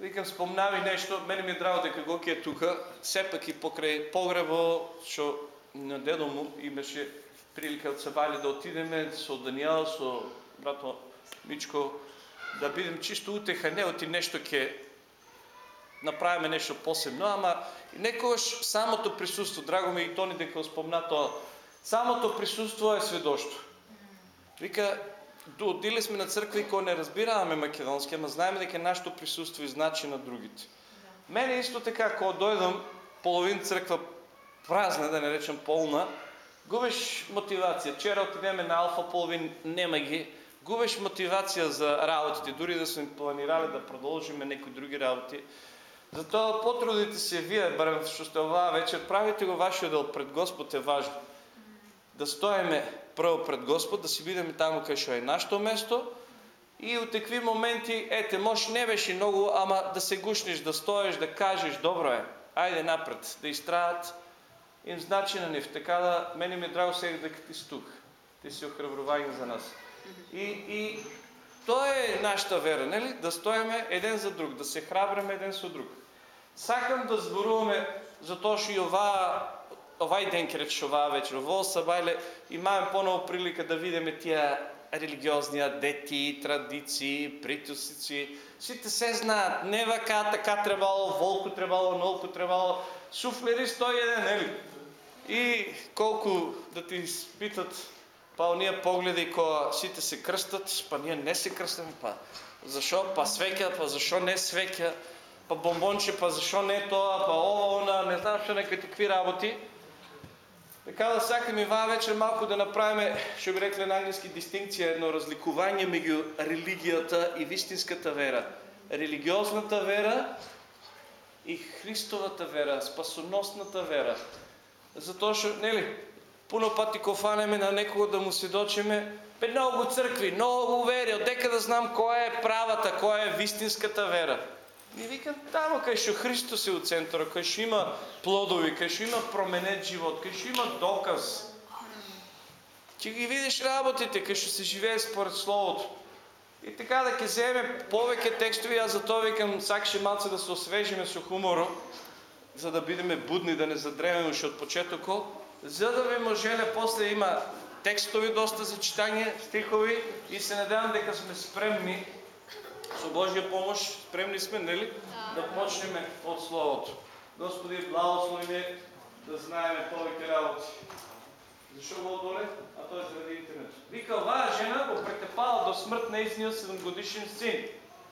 Викам, спомнави нещо, мене ми е драго дека Гоки е тука, сепак и покрай погреба, што на дедо му имаше прилика од Сабали да отидеме со Даниел, со брато Мичко, да бидем чисто утеха, не оти нещо ке направиме нещо посебно, ама некогаш самото присуство, драго ми и Тони дека спомна тоа, самото присуство е сведощо. Вика, отили сме на църква и кога не разбираме македонски, ама знаем дека нашето присъство и значи на другите. Да. Мене исто така, кога дойдам половин църква празна, да не речем пълна, губиш мотивация. Вчера отидеме на Алфа половин, нема ги. Губиш мотивация за работите, дори да сме планирали да продължиме някои други работи. Затова потрудите се вие, барем, що сте вечер, правите го вашия дел пред Господ е важно. Да стоиме прво пред Господ, да си видиме там къде ще е нашето место и от такви моменти, ете, може не беше много, ама да се гушнеш, да стоеш, да кажеш, добро е, айде напред, да изтраят им значи на нив. Така да, мене ми е драго сега дека ти си тук. Ти си охрабрование за нас. И, и то е нашата вера, нали? Да стоиме един за друг, да се храбриме един за друг. Сакам да зборуваме за то, што и ова овај ден ке речеш оваа вечер, ово сабајле, имаме поново прилика да видиме тия религиозни дети, традиции, притусици. Сите се знаат, не вака, така требало, волко требало, нолко требало, суфлери 101, нели? И колко да ти питат, па ония погледи, кога сите се кръстат, па ние не се кръстаме, па защо, па свекя, па защо не свекя, па бомбонче, па защо не тоа, па ова, она, не знам, що некакви такви работи. Така да сакам и ваа вечер малко да направим, ще би рекли на английски, дистинкция, едно разликование между религията и вистинската вера. Религиозната вера и Христовата вера, спасоносната вера. Затоа што, нели, пуно пати кофанеме на некого да му сведочиме, бе много църкви, много вери, дека да знам коя е правата, коя е вистинската вера. И викам, тамо кај што Христос е у центъра, кај што има плодови, кај што има променет живот, кај што има доказ. Ќе ги видиш работите, кај што се живее според Словото. И така да ќе земе повеќе текстови, аз за тоа викам, сакаше малце да се освежиме со хуморо, за да бидеме будни, да не задремеме од почетоко, за да ви можеле после има текстови доста за читание, стихови и се надявам дека сме спремни со Божия помощ, спремни сме, нали? Да почнем от Словото. Господи, благослови ме да знаем повече работи. Защо го доле? А той е заради интернет. Вика, оваа жена го претепала до смърт на изния 7 годишен син.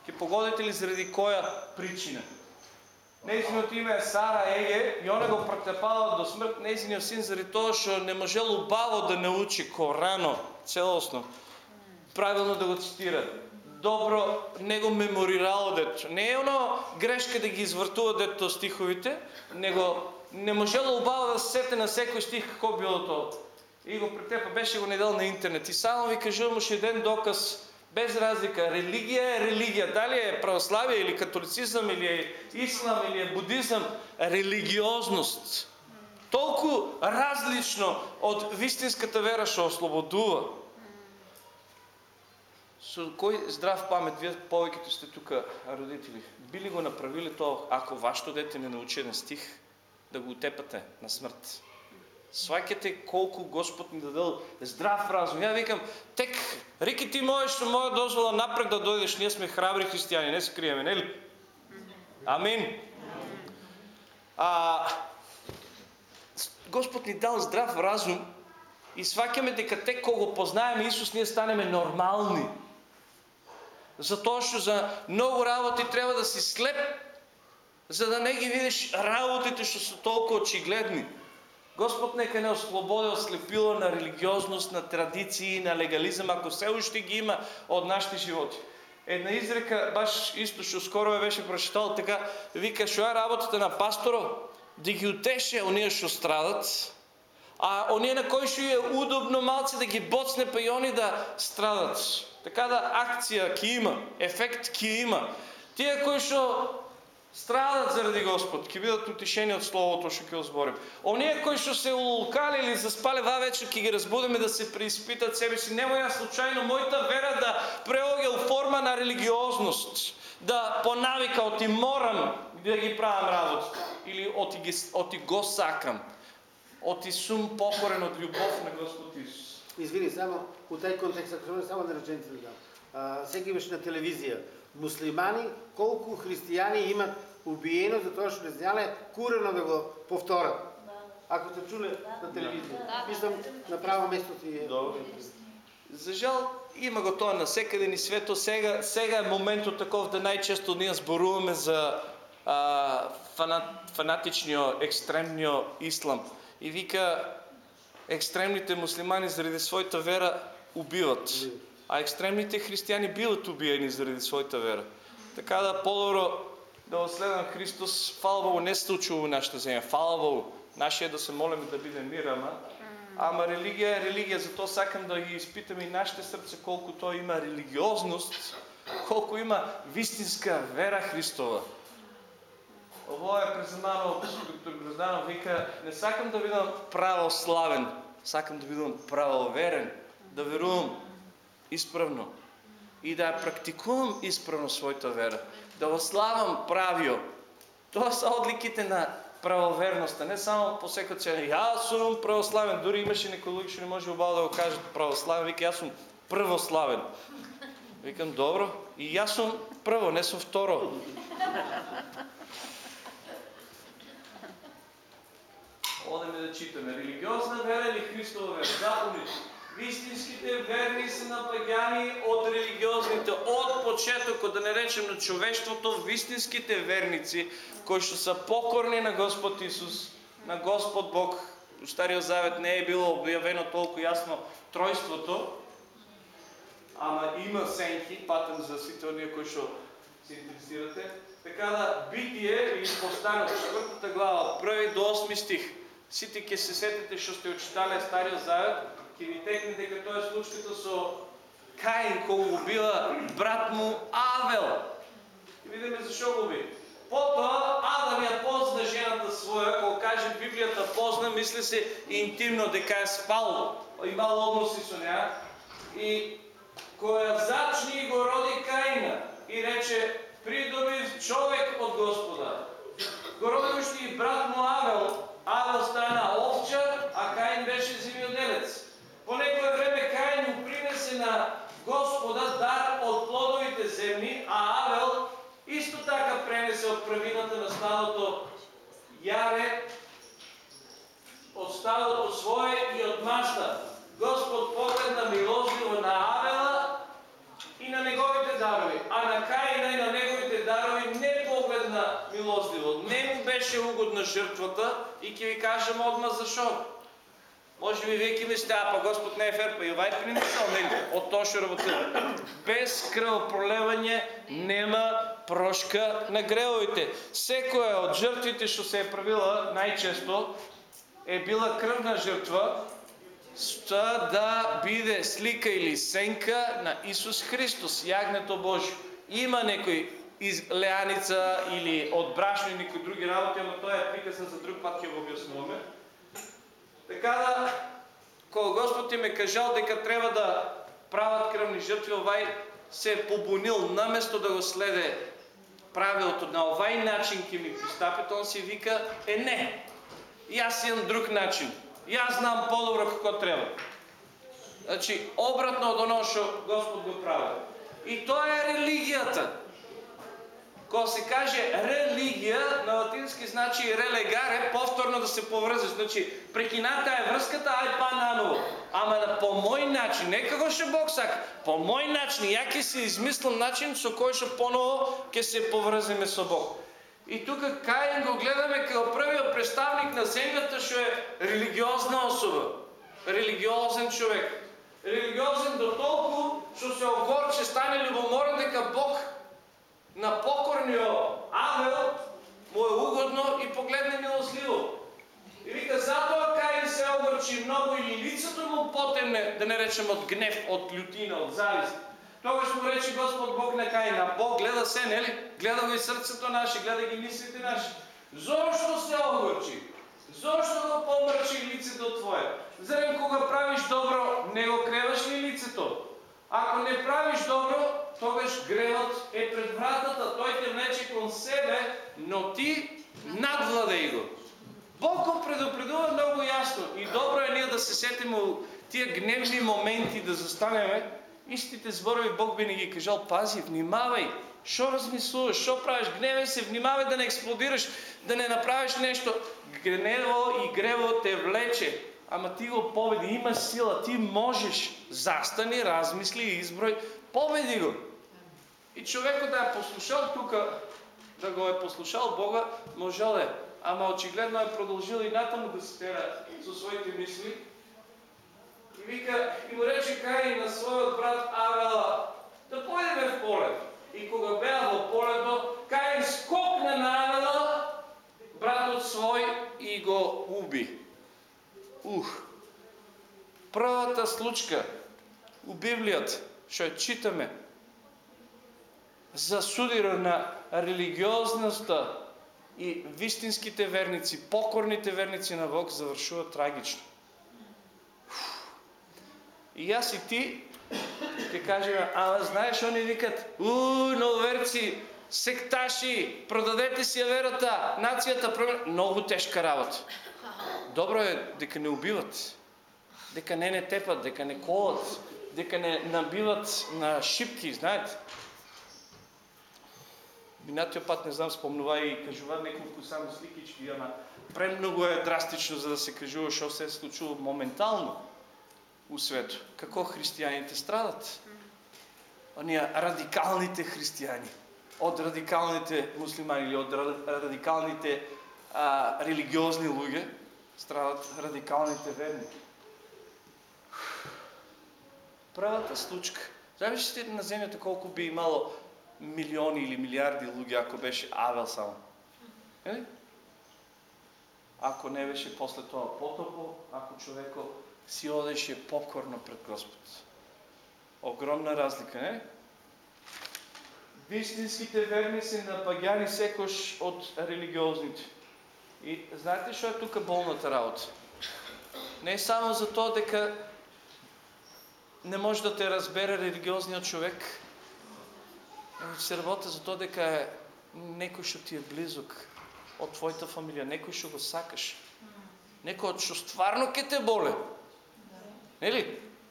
Ке погодите ли заради коя причина? Нейзиното име е Сара Еге и она го претепала до смърт нейзиния син заради тоа, што не можел убаво да научи Корано целостно. Правилно да го цитира добро не го меморирало дето. Не е оно грешка да ги извъртува дето стиховите, него не можело обава да сете на всеки стих какво било то. И го претепа, беше го недел на интернет. И само ви кажа, имаше един доказ, без разлика. Религия е религия. Дали е православие или католицизъм, или е ислам, или е будизъм. Религиозност. Толкова различно от вистинската вера, що ослободува. Со кой здрав памет, вие повечето сте тук родители, би ли го направили то, ако вашето дете не научи един стих, да го отепате на смърт? Свакете колко Господ ни дадал здрав разум. Я викам, тек, Рики ти можеш со моя дозвола напред да дойдеш, ние сме храбри християни, не се криеме, не ли? Амин. А, Господ ни дал здрав разум и свакаме дека тек кога познаеме Исус, ние станеме нормални. Затоа што за много работи трябва да си слеп, за да не ги видиш работите, што са толкова очигледни. Господ нека не ослободи от на религиозност, на традиции, на легализъм, ако все още ги има от нашите животи. Една изрека, баш исто, що скоро ме беше прочитал така, вика, що е работата на пасторо, да ги утеше ония, що страдат, а ония, на кой ще е удобно малци да ги боцне, па и они да страдат. Така да акция ки има, ефект ки има. Тия, кои што страдат заради Господ, ки бидат утешени от Словото, што ќе озборим. Оние кои што се улукали или заспали ва вечер, ки ги разбудиме да се преизпитат себе си. Нема ја случайно моята вера да преоѓа форма на религиозност. да по навика оти морам да ги правам работата или оти, ги, оти го сакам. Оти сум покорен от любов на Господ Исус. Извини, само у taj контекст, ако може само да реченици да дам. А, всеки имаше на телевизия. Муслимани, колко християни имат убиено за това, че не зняле курено да го повторят. Ако сте чули на телевизия. Мислям, направо место ти е. Добре. За жал, има го тоа насекаде ни свето. Сега, сега е моментот таков да најчесто ние зборуваме за а, фанат, фанатичниот, екстремниот ислам. И вика, екстремните муслимани заради своята вера убиват. А екстремните християни биват убиени заради своята вера. Така да по-добро да оследам Христос, фала Богу, не се случило в нашата земя. Фала Богу. Наше е да се молим да биде мир, ама Ама религия е религия, зато сакам да ги изпитам и нашите сърце колко той има религиозност, колко има вистинска вера Христова. Ово е преземано от доктор Грозданов, вика, не сакам да видам православен, сакам да видам правоверен, да верувам изправно и да практикувам изправно своята вера, да ославам правио. Това са отликите на правоверността. Не само по всяка цена. Аз съм православен. Дори имаше някой луѓе, што не може обал да го кажат православен. Вика, аз съм православен. Викам, добро. И аз съм първо, не съм второ. Одеме да читаме. Религиозна вера или Христова вера? Запомнite. Вистинските верни са напагани от религиозните, от почетоко, да не речем на човещото, вистинските верници, кои ще са покорни на Господ Исус, на Господ Бог. В Стария Завет не е било обявено толкова ясно тройството, ама има сенки, патен за сите ония, кои ще се интересирате. Така да, битие или постане от четвъртата глава, първи до 8 стих. Сите ке се сетите, що сте очитали Стария Завет, ќе ви текне дека тоа е случката со Каин кога го била брат му Авел. И видиме зашо го би. Потоа Адам ја позна жената своја, кога каже Библијата позна, мисли се интимно дека е спал, имал односи со неа. И која зачни и го роди Каина и рече придоби човек од Господа. Го роди и брат му Авел, Авел стана овчар, а Каин беше земјоделец. По некое време Каин му принесе на Господа дар от плодовите земни, а Авел исто така пренесе от правината на стадото Яве, от стадото свое и от маща. Господ погледна милостиво на Авела и на неговите дарови, а на Каина и на неговите дарови не милостиво. Не му беше угодна жертвата и ќе ви кажем одма защо. Може би вие ки мислите, а па Господ не е фер, па и овај принесал него от то ще работи. Без кръвопролеване нема прошка на греховите. Секоја от жертвите, що се е правила най-често, е била кръвна жертва, ста да биде слика или сенка на Исус Христос, ягнето Божие. Има некои из леаница или от брашно и други работи, но тоа е прикасан за друг път ќе го обяснуваме. Така да, кога Господ им е кажал дека трябва да правят кръвни жертви, овай се е побунил, наместо да го следе правилото на овай начин ки ми пристапи, он си вика, е не, и аз имам друг начин. И аз знам по-добро какво трябва. Значи, обратно от оно, Господ го прави. И то е религията. Кога се каже религия, на латински значи релегаре, повторно да се повръзе. Значи, прекината е връзката, ай па наново. Ама по мой начин, не како ще Бог сака, по мой начин, я ке си измислям начин, со кој ще поново ке се поврземе со Бог. И тук Каин го гледаме като првиот представник на земята, што е религиозна особа. Религиозен човек. Религиозен до толку, што се огорче, стане любоморен дека Бог на покорниот Авел му е угодно и погледне милостливо. И вика, затоа Каин се огорчи много и лицето му потемне, да не речем от гнев, от лютина, от завист. Тогаш му рече Господ Бог на Каин, а Бог гледа се, нели? Гледа го и сърцето наше, гледа ги мислите наши. Зошто се огорчи? Зошто го помрачи лицето твое? Зарем кога правиш добро, не го креваш ли лицето? Ако не правиш добро, тогаш гревът е пред вратата. Той те влече кон себе, но ти надвладей го. Бог го предупредува много ясно. И добро е ние да се сетим тия гневни моменти, да застанеме. Истите зборови Бог би ни ги кажал, пази, внимавай, Що размислуваш? Що правиш? Гневе се, внимавай да не експлодираш, да не направиш нещо. Гнево и грево те влече. Ама ти го победи, имаш сила, ти можеш. Застани, размисли и изброй, победи го. И човекът да е послушал тук, да го е послушал Бога, можел е. Ама очигледно е продължил и натам да се тера със своите мисли. И вика, и му рече Кай на своят брат Авела, да пойдем в поле. И кога беа во полето, Каин скокна на Авела, братот свой, и го уби. Ух! Првата случка у Библијата, што ја читаме, за судира на религиозноста и вистинските верници, покорните верници на Бог завършува трагично. И аз и ти ще кажем, ама знаеш, они викат, у, нововерци, секташи, продадете си верата, нацията. Много тежка работа. Добро е дека не убиват, дека не не тепат, дека не колат, дека не набиват на шипки, знаете. Минатия път, не знам, спомнува и кажува няколко само сликички, ама премного е драстично, за да се кажува, що се е случило моментално у свето. Какво християните страдат? Ония радикалните християни. От радикалните муслимани или от радикалните а, религиозни луги страдат радикалните верни. Правата случка. Знаеш ли на земята колко би имало милиони или милиарди луги, ако беше Авел само? Е? Ако не беше после това потопо, ако човеко си одеше покорно пред Господ. Огромна разлика, не? Вистинските верни се напагяни секош от религиозните. И знаете що е тук болната работа? Не е само за то дека не може да те разбере религиозният човек, но се работи за то дека е некој што ти е близок от твоята фамилия, некој што го сакаш, некој што стварно ке те боле. Нели?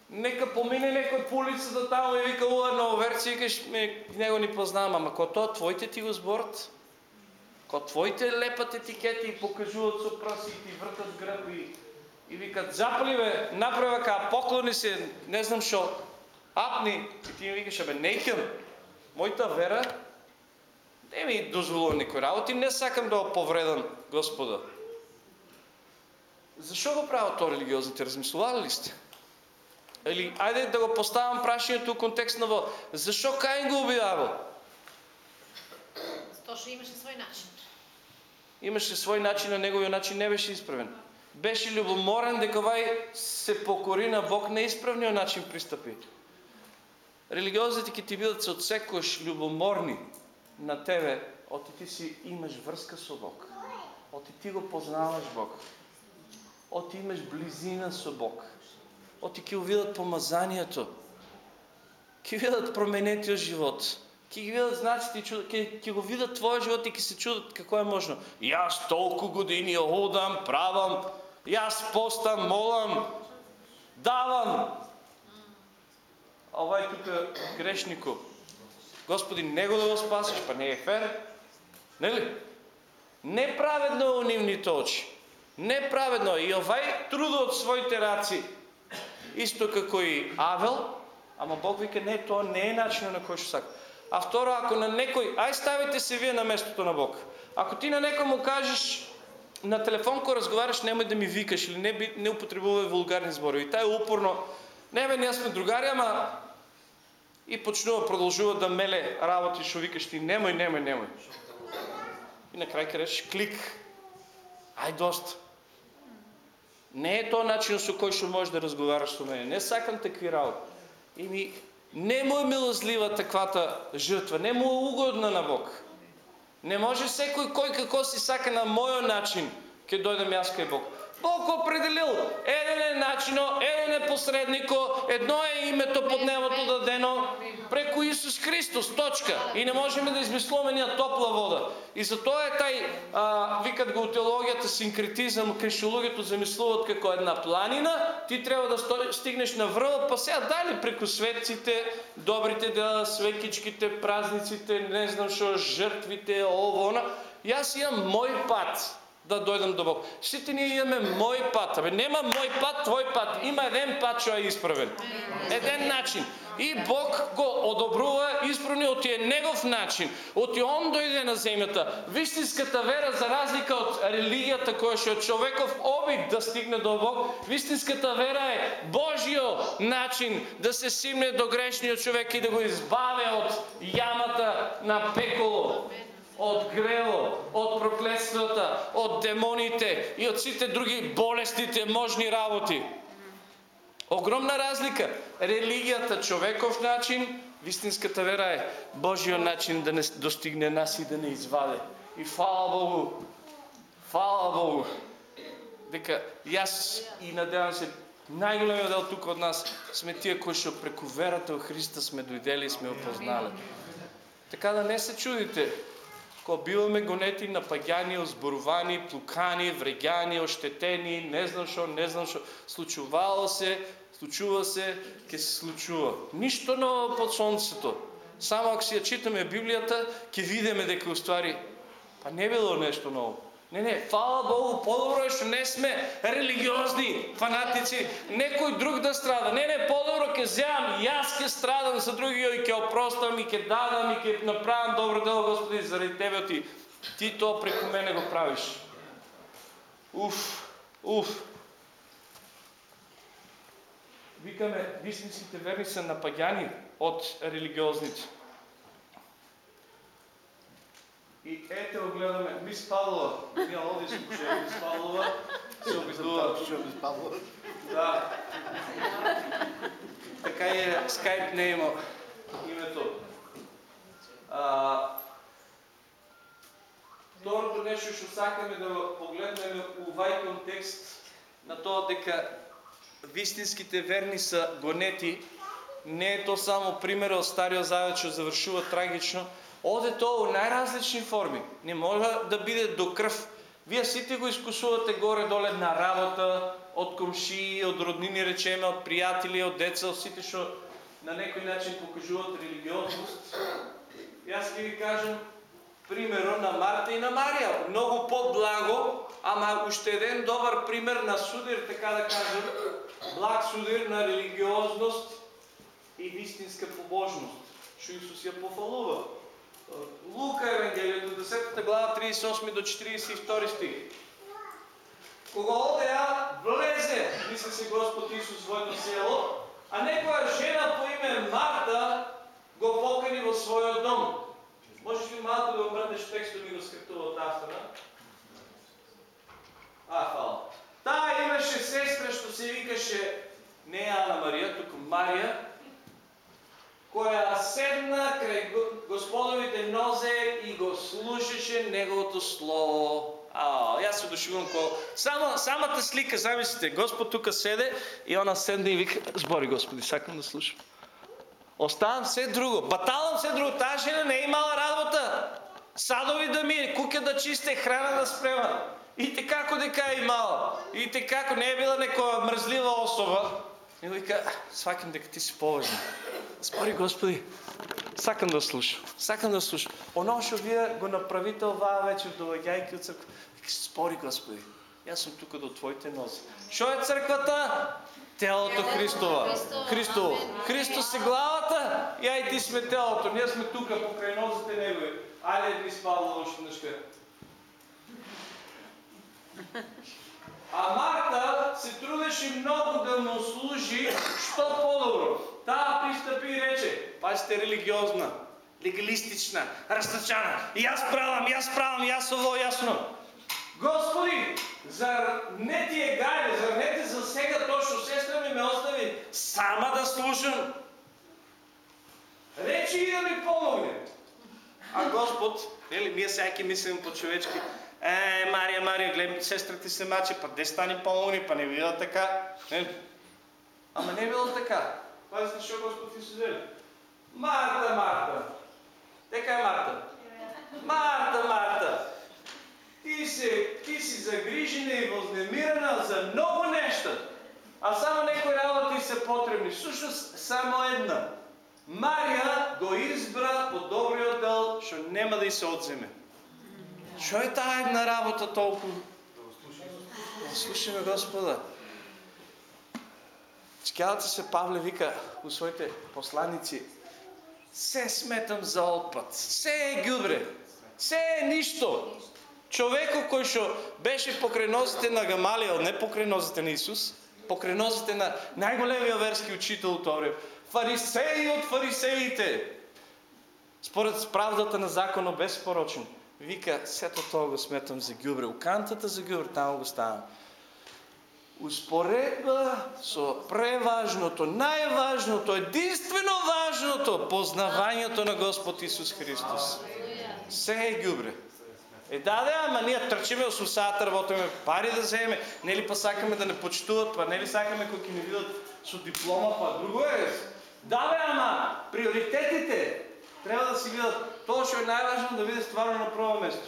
Нека помине некој по улицата таму и вика уа на оверци, викаш, него ни познавам, ама ко тоа твоите ти го зборат? Ко твоите лепат етикети и покажуват со пръси и ти въртат гръб и, викат, запали бе, направи ка, поклони се, не знам шо, апни. И ти ми викаш, абе, нейкам, моята вера, не ми дозволува никой работи, не сакам да оповредам Господа. Защо го правят то религиозните? Размислували ли сте? Или, айде да го поставям прашението в контекст на. Защо Каин го обявява? Защото имаше свой начин. Имаше свой начин, а неговия начин не беше изправен. Беше любоморен, дековай се покори на Бог неизправния начин пристъпи. Религиозите ки ти бидат се отсекваш любоморни на тебе, оти ти си имаш връзка с Бог. Оти ти го познаваш Бог. Оти имаш близина с Бог. Оти ќе увидат помазанието. Ќе видат променетиот живот. Ќе ги видат знаците ќе, ќе го видат твоя живот и ќе се чудат какво е можно. Јас толку години ходам, правам, јас постам, молам, давам. А овај тука грешнико. Господи, него да го спасиш, па не е фер. Нели? Неправедно у нивните очи. Неправедно. И овај трудот своите раци Исто како и Авел, ама Бог вика, не, тоа не е начинът на кой ще сака. А второ, ако на некой, ай ставите се вие на местото на Бог. Ако ти на некой му кажеш, на телефон, кога разговаряш, немай да ми викаш или не, не употребувай вулгарни збори. И тай е упорно, не бе, ние сме другари, ама и почнува, продължува да меле работи, шо викаш ти, немой, немой, немой. И накрай кажеш, клик. Ай, доста. Не е то начин со кој што можеш да разговараш со мене. Не сакам такви работи. И ми не му е милозлива таквата жртва, не му е угодна на Бог. Не може секој кој како си сака на мојот начин ќе дојдем јас кај Бог. Бог определил. Еден е начино, еден е посреднико, едно е името под небото дадено преко Исус Христос. Точка. И не можем да измислуваме ния топла вода. И затоа е тај, а, викат го теологията, синкретизъм, кришологито замислуват како една планина, ти трябва да стигнеш на връва, па сега дали преко светците, добрите дела, свекичките, празниците, не знам шо, жертвите, ово, она. И аз имам мой пат да дойдам до Бог. Сите ние имаме мой пат. Абе, нема мой пат, твой пат. Има един пат, що е изправен. Един начин. И Бог го одобрува изправни от тия негов начин. От и он дойде на земята. Вистинската вера, за разлика от религията, koja ще е човеков обик да стигне до Бог, вистинската вера е Божио начин да се симне до грешния човек и да го избавя от ямата на пеколо от грело, от проклетствата, от демоните и от всички други болестите, можни работи. Огромна разлика. Религията човеков начин, истинската вера е Божия начин да не достигне нас и да не изваде. И фала Богу, фала Богу, дека аз и надявам се най-големият дел тук от нас сме тия, кои ще преко верата в Христа сме дойдели и сме опознали. Така да не се чудите, Ко биваме гонети, напагяни, озборовани, плукани, врегяни, ощетени, не знам що, не знам що. Случувало се, случува се, ке се случува. Нищо ново под слънцето. Само ако си я читаме Библията, ке видиме дека уствари, па не било нещо ново. Не, не, фала Богу, по-добро е, що не сме религиозни фанатици, некой друг да страда. Не, не, по-добро ке вземам и аз ке страдам за другия и ке опростам и ке дадам и ке направям добро дело, Господи, заради Тебе ти. Ти то преко мене го правиш. Уф, уф. Викаме, вистинските верни са напагяни от религиозните. И ето гледаме Мис Павлова. Ние оди слушаме Мис Павлова. Се обидува. Мис Павлова. Да. Така е, скайп не има името. А, второто нещо, ще сакаме да погледнем овај контекст на тоа дека вистинските верни са гонети. Не е то само пример от Стария Завет, че завършува трагично, Оде то в най-различни форми. Не може да биде до кръв. Вие сите го изкусувате горе-доле на работа, от комши, от роднини речеме, от приятели, от деца, от сите, що на някой начин покажуват религиозност. Аз ще ви кажем примерно на Марта и на Мария. Много по-благо, ама още един добър пример на судир, така да кажем, благ судир на религиозност и истинска побожност. Що Исус я пофалува. Лука Евангелието, 10 глава, 38 до 42 стих. Кого я влезе, мисля си Господ Исус в своето село, а некоя жена по име Марта го покани в своя дом. Можеш ли малко да обърнеш текста ми го скриптува от автора? А, хвала. Та имаше сестра, що се викаше не Ана Мария, тук Мария, koja седна край Господовите нозе и го слушаше Неговото Слово. А, аз се дошивам ко... Само, самата слика, замислите, Господ тук седе и она седне и вика, сбори Господи, сакам да слушам. Оставам все друго, баталам все друго. Тая жена не е имала работа. Садови да ми, кука да чисте, храна да спрема. И те како дека е имала. И те како не е била некоя мръзлива особа. И вика, свакам дека ти си поважна. Спори Господи, сакам да слушам, сакам да слушам. Оно, що вие го направите ова вечер, доваѓајќи от църква. Спори Господи, аз съм тук до Твоите нози. Що е църквата? Телото Христова. Христово. Христос е главата и ай ти сме телото. Ние сме тук покрай нозите Негови. Айде ти спава още неща. А Марта се трудеше много да му служи, що по-добро. Та пристъпи и рече, пазите религиозна, легалистична, разтъчана. И аз правам, и аз правам, и аз ово ясно. Господи, зар не ти е гайде, зар не ти засега точно сестра ми ме остави сама да слушам. Речи и да ми помогне. А Господ, нели, ние всяки мислим по-човечки, Е, Мария, Мария, гледай, сестра ти се мачи, па де стани по-умни, па не било така. Не. Ама не било така. Пазите, що Господ Исус вели. Марта, Марта. Дека е Марта? Марта, Марта. Ти, се, ти си загрижена и възнемирана за много неща. А само некои работи са потребни. Всъщност само една. Мария го избра по добрия дел, що нема да й се отземе. Що е тая една работа толкова? Слушаме Господа. Чекалата се Павле вика у своите посланици, се сметам за отпад, се е гюбре, се е нищо. Човеко кој што беше покрај нозите на Гамалиел, не покрај нозите на Исус, нозите на најголемиот верски учител тоа фарисеи од фарисеите, според правдата на законот безпорочен. Вика, сето тоа го сметам за гюбре. Укантата за гюбре, тамо го ставам. Успоредба со преважното, најважното, единствено важното, познавањето на Господ Исус Христос. Се е гюбре. Е, да, да, ама ние трчиме от сусата, работиме пари да вземе, нели па сакаме да не почитуват, па нели сакаме кога ни видат со диплома, па друго е. Да, бе, ама приоритетите трябва да си видят. Тоа што е најважно да види стварно на прво место.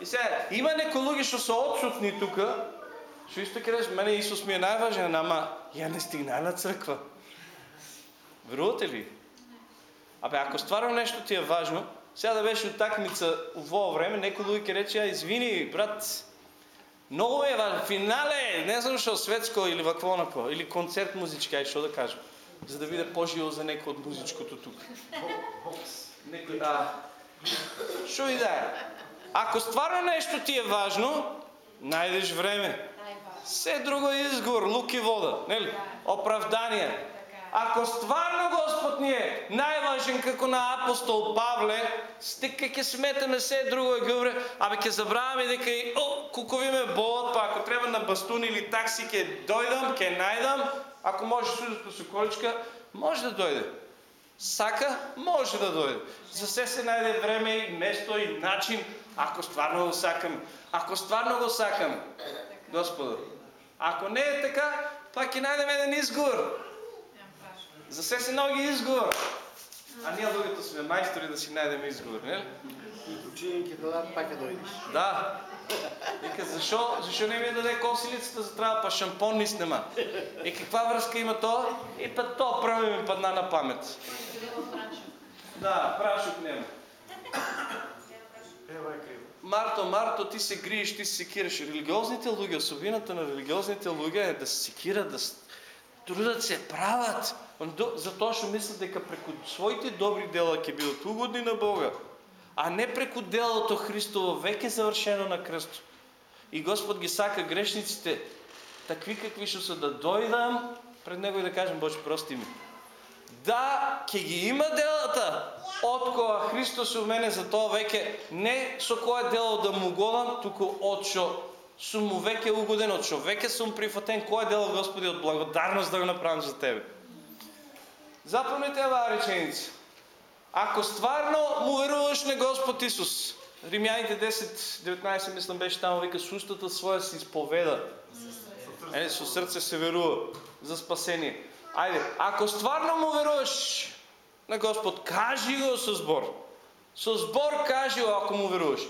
И сега, има некои луѓе што се отшутни тука, исто ќе рече, мене Исус ми е најважен, ама ја не стигна на црква. Верувате ли? Абе, ако стварно нещо ти е важно, сега да беше утакмица в ovo време, некои ќе рече, извини, брат, много е важно, финале, не знам што светско или нако, или концерт музички, ај што да кажем, за да биде поживо за некој од музичкото тук. Некој, а, што и да е. Ако стварно нещо ти е важно, најдеш време. Се друго е изговор, лук и вода, нели? Оправдание. Ако стварно Господ ни е најважен како на апостол Павле, стека ќе сметаме се друго е говоре, абе ќе забраваме дека и о, кукови ме болат, па ако треба на бастун или такси ќе дојдам, ќе најдам, ако може судото со количка, може да дојде. Сака, може да дојде. За се се најде време и место и начин, ако стварно го сакам. Ако стварно го сакам, Господа. Ако не е така, па ќе најдем еден изговор. За се се ноги изговор. А ние другото сме майстори да си найдем изговор, не ли? Ќе дадат, пак ќе дојдеш. Да. Вика, защо, защо не ми даде косилицата, за трябва па шампон ни снема. И каква връзка има то? И па то прави ми падна на памет. Да, прашок нема. Марто, Марто, ти се гриеш, ти се секираш. Религиозните луѓе, особината на религиозните луѓе е да се секират, да трудат се, прават. Затоа што мислят дека преку своите добри дела ќе бидат угодни на Бога, а не преку делото Христово веќе завршено на кръсто. И Господ ги сака грешниците такви какви што се да дојдам пред Него и да кажем Боже прости ми. Да, ќе ги има делата од кога Христос у мене за тоа веќе не со кое дело да му годам, туку од што сум веќе угоден, од што веќе сум прифатен, кое дело Господи од благодарност да го направам за Тебе. Запомнете ова реченица. Ако стварно му веруваш на Господ Исус, Римяните 10, 19 мислам беше там, вика, с устата своя си изповеда. Е, со сърце се верува за спасение. Айде, ако стварно му веруваш на Господ, кажи го со збор. Со збор кажи го, ако му веруваш.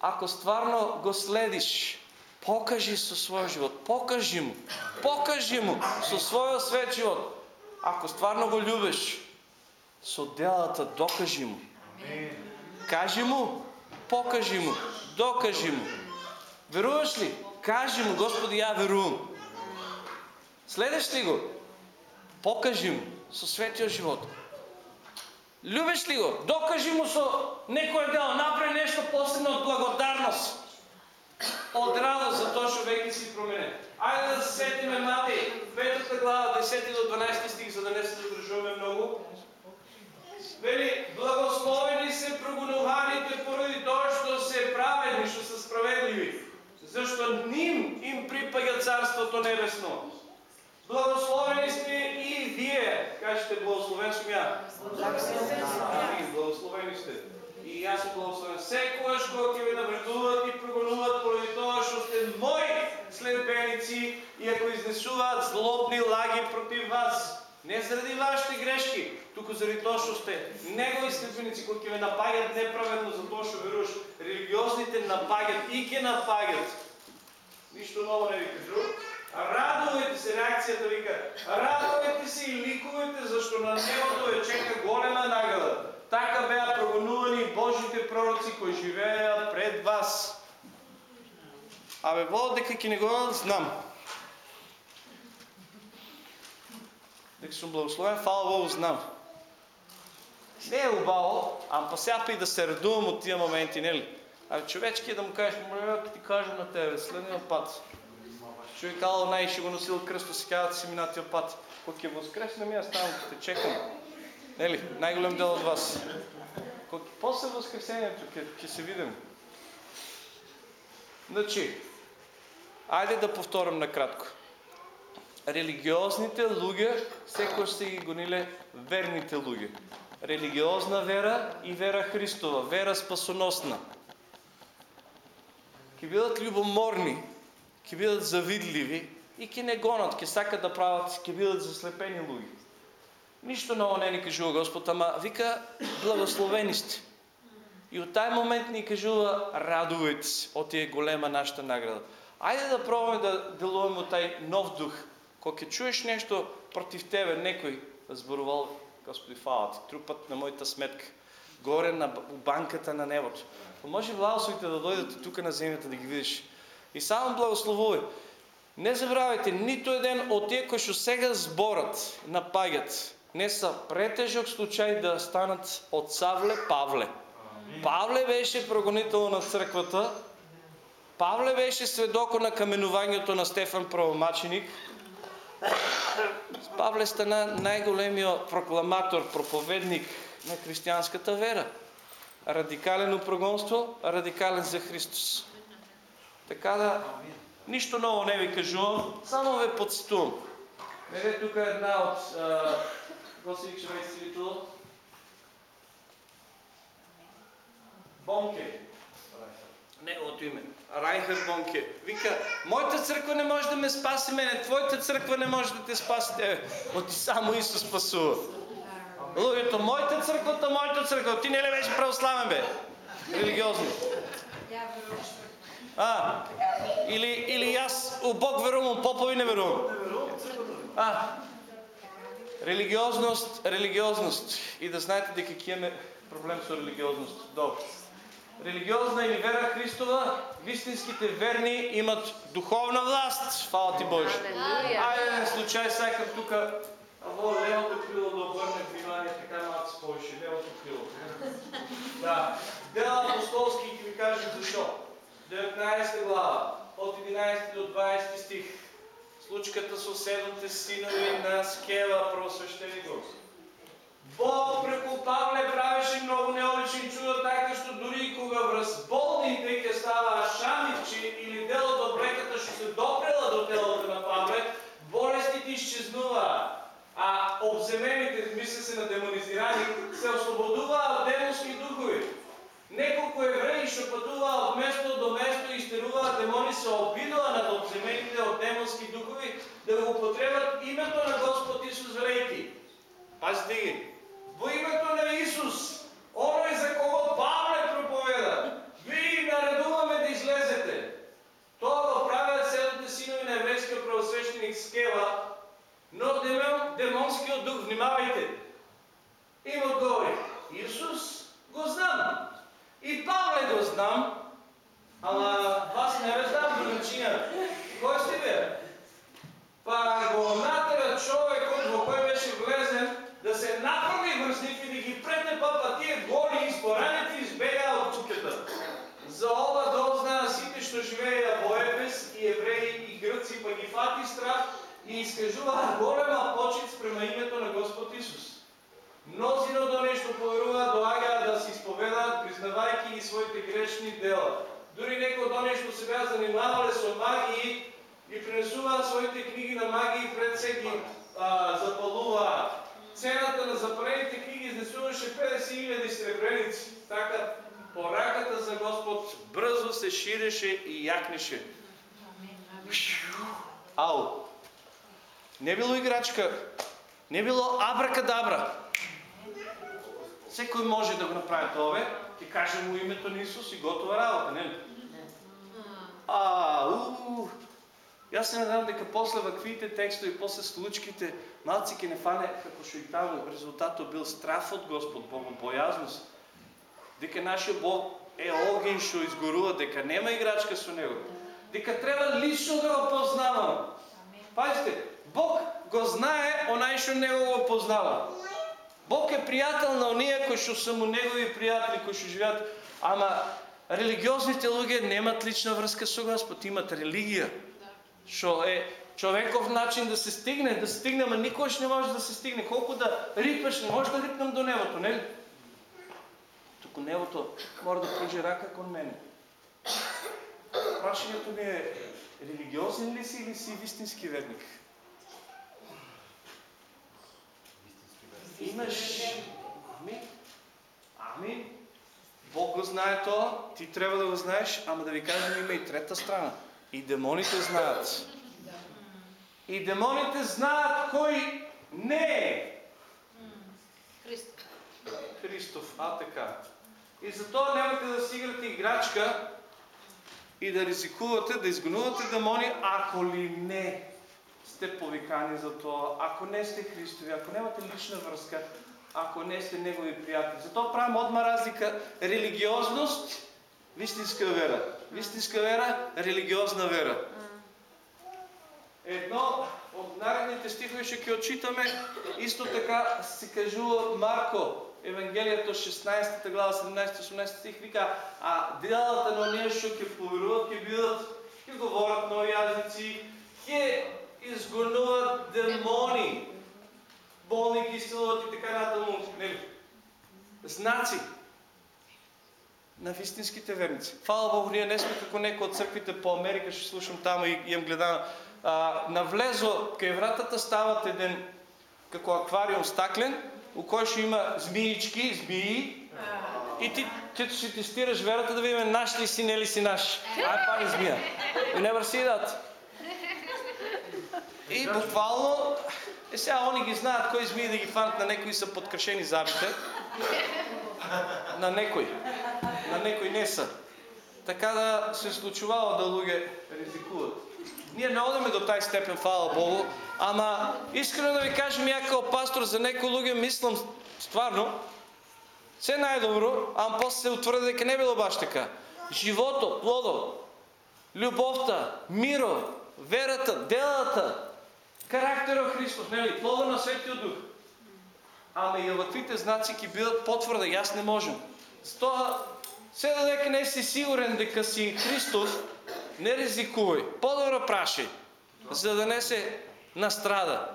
Ако стварно го следиш, покажи со своя живот, покажи му, покажи му со своя свет живот. Ако стварно го любиш, со делата докажи му. Кажи му, покажи му, докажи му. Веруваш ли? Кажи му, Господи, ја верувам. Следеш ли го? Покажи му со светиот живот. Любиш ли го? Докажи му со некој дело, направи нешто посебно од благодарност. Од радост за тоа што веќе си променен. Айде да се сетиме Матеј, петата глава, 10 до 12 стих, за да не се задржуваме многу. Вели, благословени се прогонуваните поради тоа што се праведни, што се справедливи, зашто ним им припаѓа Царството Небесно. Благословени сте и вие. Кажете, благословен съм я. Ами, благословени сте. И аз съм благословен. Секојаш кога ви набредуваат и прогонуват поради тоа што сте мои следбеници и ако изнесуваат злобни лаги против вас, не заради вашите грешки, туку заради тоа што сте негови следбеници кои ќе ве напаѓат неправедно за тоа што веруваш. Религиозните напагат и ќе напагат. Ништо ново не ви кажувам. Радувайте се, реакцията вика. Радувайте се и ликувайте, защо на небото е чека голема награда. Така бяха прогонувани Божите пророци, кои живеят пред вас. Абе, во дека ќе не го знам. Дека съм благословен, фала Богу, знам. Не е убаво, ама па сега и да се радувам от тия моменти, не ли? Абе, човечки е да му кажеш, моля, ти кажа на тебе, следния път. Човек казал, най ще го носил кръсто, си казват си минатия път. Кога е възкресна ми, аз там те чекам. Нели? Най-голям дел от вас. Кога после възкресението, ще се видим. Значи, айде да повторим накратко. Религиозните луѓе секој се ги гониле верните луѓе. Религиозна вера и вера Христова, вера спасоносна. Ке бидат љубоморни, ќе бидат завидливи и ќе не гонат, ќе сакат да прават, ќе бидат заслепени луѓе. Ништо ново не ни кажува Господ, ама вика благословени сте. И от тај момент ни кажува радувайте се, оти е голема нашата награда. Ајде да пробваме да делуваме от тај нов дух. Кога ќе чуеш нешто против тебе, некој зборувал, Господи, фала ти, трупат на моята сметка, горе на банката на небото. Може благословите да дойдете тук на земята да ги видиш. И само благословувай. Не забравяйте, нито един от тия, които сега сборат, напагят, не са претежък случай да станат от Савле Павле. Павле беше прогонител на църквата, Павле беше сведоко на каменувањето на Стефан Правомаченик. Павле стана най-големия прокламатор, проповедник на християнската вера. Радикален прогонство, радикален за Христос. Така да, нищо ново не ви кажувам, само ви подстувам. Мене тук е една от... Какво се викаше? Бонке. Неговото име. Райхер Бонке. Вика, моята църква не може да ме спаси мене, твоята църква не може да те спаси тебе. Но ти само Исус спасува. Луѓето, моята църквата, моята църква. Ти не ли беше православен, бе? Религиозно. А, или, или аз у Бог верувам, попови не верувам. А, религиозност, религиозност. И да знаете дека имаме проблем с религиозност. Добре. Религиозна или вера Христова, истинските верни имат духовна власт. Хвала ти Боже. Айде не случай сакам тук Аво, левото крило да обърне внимание, така малко повече. Левото крило. Да. Дела апостолски и ви кажа защо. 19 глава, от 11 до 20 стих. Случката с седмите синови на Скева, просвещеников. Бог преко Павле правеше много необични чуда, така що дори и кога враз болните ке става шамивчи или делото от бреката ще се допрела до телото на Павле, болестите изчезнува, а обземените, мисля се на демонизирани, се освободува от демонски духови. Неколко евреи пътува от место до место и изтерува демони се обидува над обземените от демонски духови да го употребят името на Господ Исус велики. Пазите ги. Во името на Исус, оној за кого Павле проповеда, ви наредуваме да излезете. Това го правят седните синови на еврейския правосвещеник Скева, но демон, демонският дух, внимавайте, им отговори, Исус го знам. И Павле го знам, ама вас не знам до начина. Кой сте бе? Па го натера човекот во кој беше влезен да се направи врз нив и да ги предне па тие голи изпораните избега од чуката. За ова дозна сите што живееја во Ефес и евреи и грци па ги фати страх и искажуваат голема почит спрема името на Господ Исус. Мнозина до нещо поверуваат, доагаат да се изповедаат, признавайки и своите грешни дела. Дори некои до нещо се бяха занимавали со магии и принесуваат своите книги на магии пред се ги а, запалуваат. Цената на запалените книги изнесуваше 50 000 сребреници. Така пораката за Господ бързо се ширеше и якнеше. Ау! Не било играчка, не било абракадабра. Всекой може да го направи това, и каже му името на Исус и готова работа, не? А, у, Аз се надам дека после ваквите текстови, после случките, малци ке не фане како што и таму резултатот бил страф од Господ, богобојазност. Дека нашиот Бог е огин што изгорува, дека нема играчка со него. Дека треба лично да го познаваме. Пазите, Бог го знае онај што него го познава. Бог е пријател на оние кои што се му негови пријатели, кои што живеат, ама религиозните луѓе немат лична врска со Господ, имат религија що е човеков начин да се стигне, да стигне, ама никой не може да се стигне. Колко да рипаш, не може да рипнем до небото, не ли? Тук небото може да пружи рака кон мене. Прашението ми е, религиозен ли си или си истински верник? Имаш... Ами? Ами? Бог го знае то, ти трябва да го знаеш, ама да ви кажем има и трета страна. И демоните знаят. И демоните знаят кой не е. Христов. Христов, а така. И затова нямате да си играте играчка и да ризикувате, да изгонувате демони, ако ли не сте повикани за това, ако не сте Христови, ако нямате лична връзка, ако не сте Негови приятели. Затова правим отма разлика религиозност, истинска вера. Истинска вера, религиозна вера. Едно от наредните стихове ще ги отчитаме, исто така се кажува Марко, Евангелието 16 глава 17-18 стих вика, а делата на ние што ќе поверуват, ќе бидат, ќе говорят нови язици, ќе изгонуват демони, болни ги и така натаму. Знаци на истинските верници. Фала Богу, ние не сме како некои от църквите по Америка, ще слушам там и имам гледано. А, навлезо кај вратата стават еден како аквариум стаклен, у кој ще има змиички, змии, и ти, ти ще тестираш верата да видим наш ли си, не ли си наш. Ай, пали змия. И не see that. И буквално, е сега они ги знаят кои змии да ги фанат на некои са подкрешени забите. На некои на некои не са. Така да се случувало да луѓе ризикуват. Ние не одиме до тази степен, фала Богу, ама искрено да ви кажем, ја като пастор за некои луѓе мислам стварно, най-добро, ама после се утвърди дека не било баш така. Живото, плодо, любовта, миро, верата, делата, карактерът Христов, нели, плодо на Светиот Дух. Ама и оваквите знаци ки бидат потвърда, и аз не можем. Стоа Се дека не си сигурен дека си Христос, не ризикувай. По-добро праши, за да не се настрада.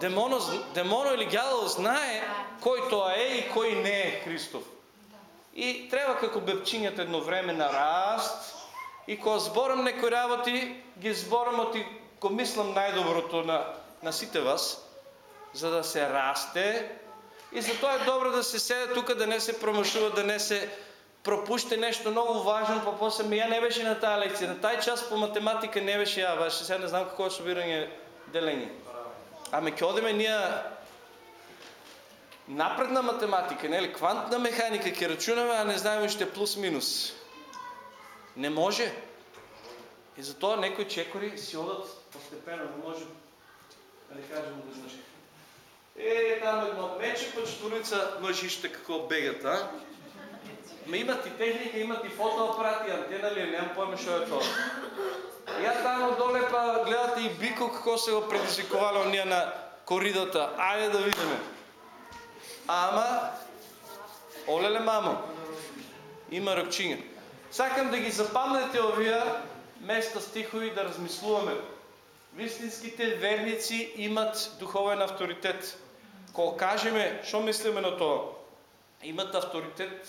Демоно, демоно или дявол знае кой тоа е и кой не е Христов. И трябва како бебчињата едно време на раст и кога зборам некои работи, ги зборам от и го мислам най-доброто на, на сите вас, за да се расте. И затова е добро да се седе тук, да не се промашува, да не се пропусти нещо много важно, па после ми я не беше на тази лекция. На тази част по математика не беше я, беше сега не знам какво е деление. Ами ке одиме ние напредна математика, нели, квантна механика ке рачунаме, а не знаем ще плюс-минус. Не може. И затова некои чекори си одат постепенно, не може да не кажем веднъж. Е, там едно мече по четворица мъжища какво бегат, а? Ма имат и техника, имат и фотоапарат, и антена ли, нямам пойма що е това. И аз там отдоле па гледате и Бико какво се го предизвиковали ония на коридата. Айде да видиме. Ама, олеле мамо, има ръбчиня. Сакам да ги запамнете овия места стихови да размислуваме. Вистинските верници имат духовен авторитет. Кога кажеме, що мислиме на това? Имат авторитет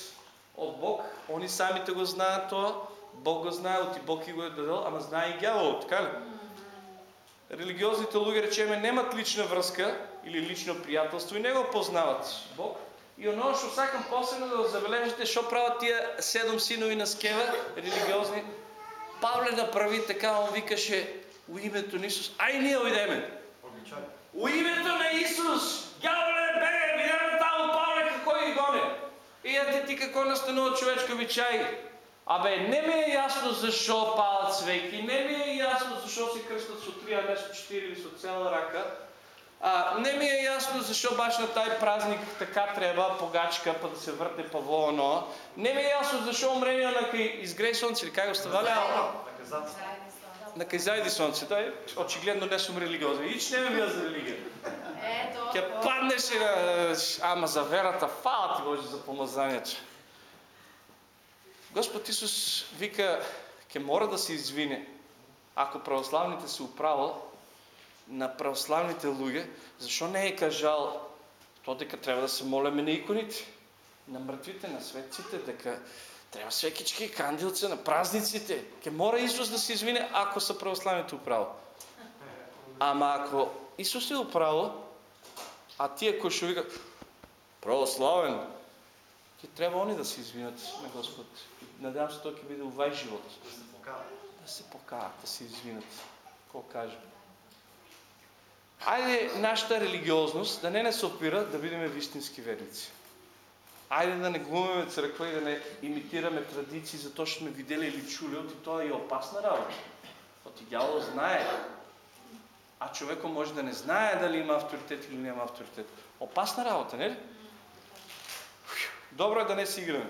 от Бог. Они самите го знаят това. Бог го знае, от и Бог и го е дадал, ама знае и дявол, така ли? Религиозните луги, речеме, немат лична връзка или лично приятелство и не го познават Бог. И оно, що сакам посебно да забележите, що правят тия седем синови на Скева, религиозни. Павле направи така, он викаше у името на Исус, ай ние уйдеме. У името на Исус, дяволе, беге, видяме там Павле какво ги гони. И ете ти какво настанува човечко обичай. Абе, не ми е ясно защо палят свеки, не ми е ясно защо се кръстат с три, а не с четири или с цяла рака. А, не ми е ясно защо баш на taj празник така трябва погачка, па да се върне Павлова Не ми е ясно защо умрения на изгрей слънце, или как го оставаля? На кой зайди слънце, той очигледно не съм религиозен. Ич не ме за религия. Ето. Ке паднеш и на... Ама за верата, фала ти Боже за помазанието. Господ Исус вика, ке мора да се извине, ако православните се управил на православните луѓе, защо не е кажал, то дека трябва да се молиме на иконите, на мъртвите, на светците, дека трябва свекички, кандилци на празниците. Ке мора Исус да се извине, ако са православните управил. Ама ако Исус е управил, а тия кои ще викат, православен, ти трябва они да се извинят на Господ. Надявам се, той ќе биде овај живот. Да се покажат. Да се покаят, да се извинят. Какво кажем? Айде нашата религиозност да не не се опира да бидеме вистински верници. Айде да не глумиме църква и да не имитираме традиции, защото сме видели или чули, от и това е опасна работа. От и дявол знае. А човеко може да не знае дали има авторитет или няма авторитет. Опасна работа, не ли? Добро е да не си играме.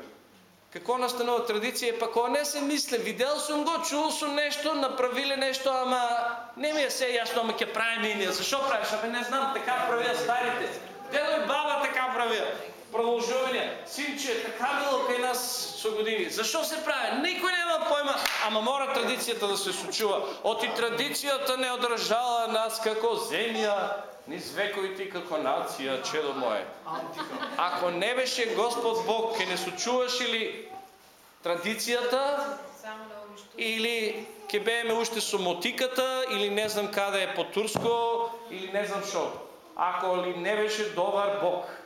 Какво настанува традиция? Пък ако не се мисля, видел съм го, чул съм нещо, направили нещо, ама не ми е все ясно, ама ке правим и ние. Защо правиш? Абе не знам, така правя старите. Дедо и баба така правя. Продължуване. Синче, така било кай нас со години. Защо се прави? Никой няма пойма. Ама мора традицията да се случува. От и традицията не одржала нас како земја, низ вековите како нация, чедо мое. Ако не беше Господ Бог, ке не сочуваше ли традицията или ке бееме уште со мотиката или не знам каде е по турско или не знам шо. Ако ли не беше добар Бог.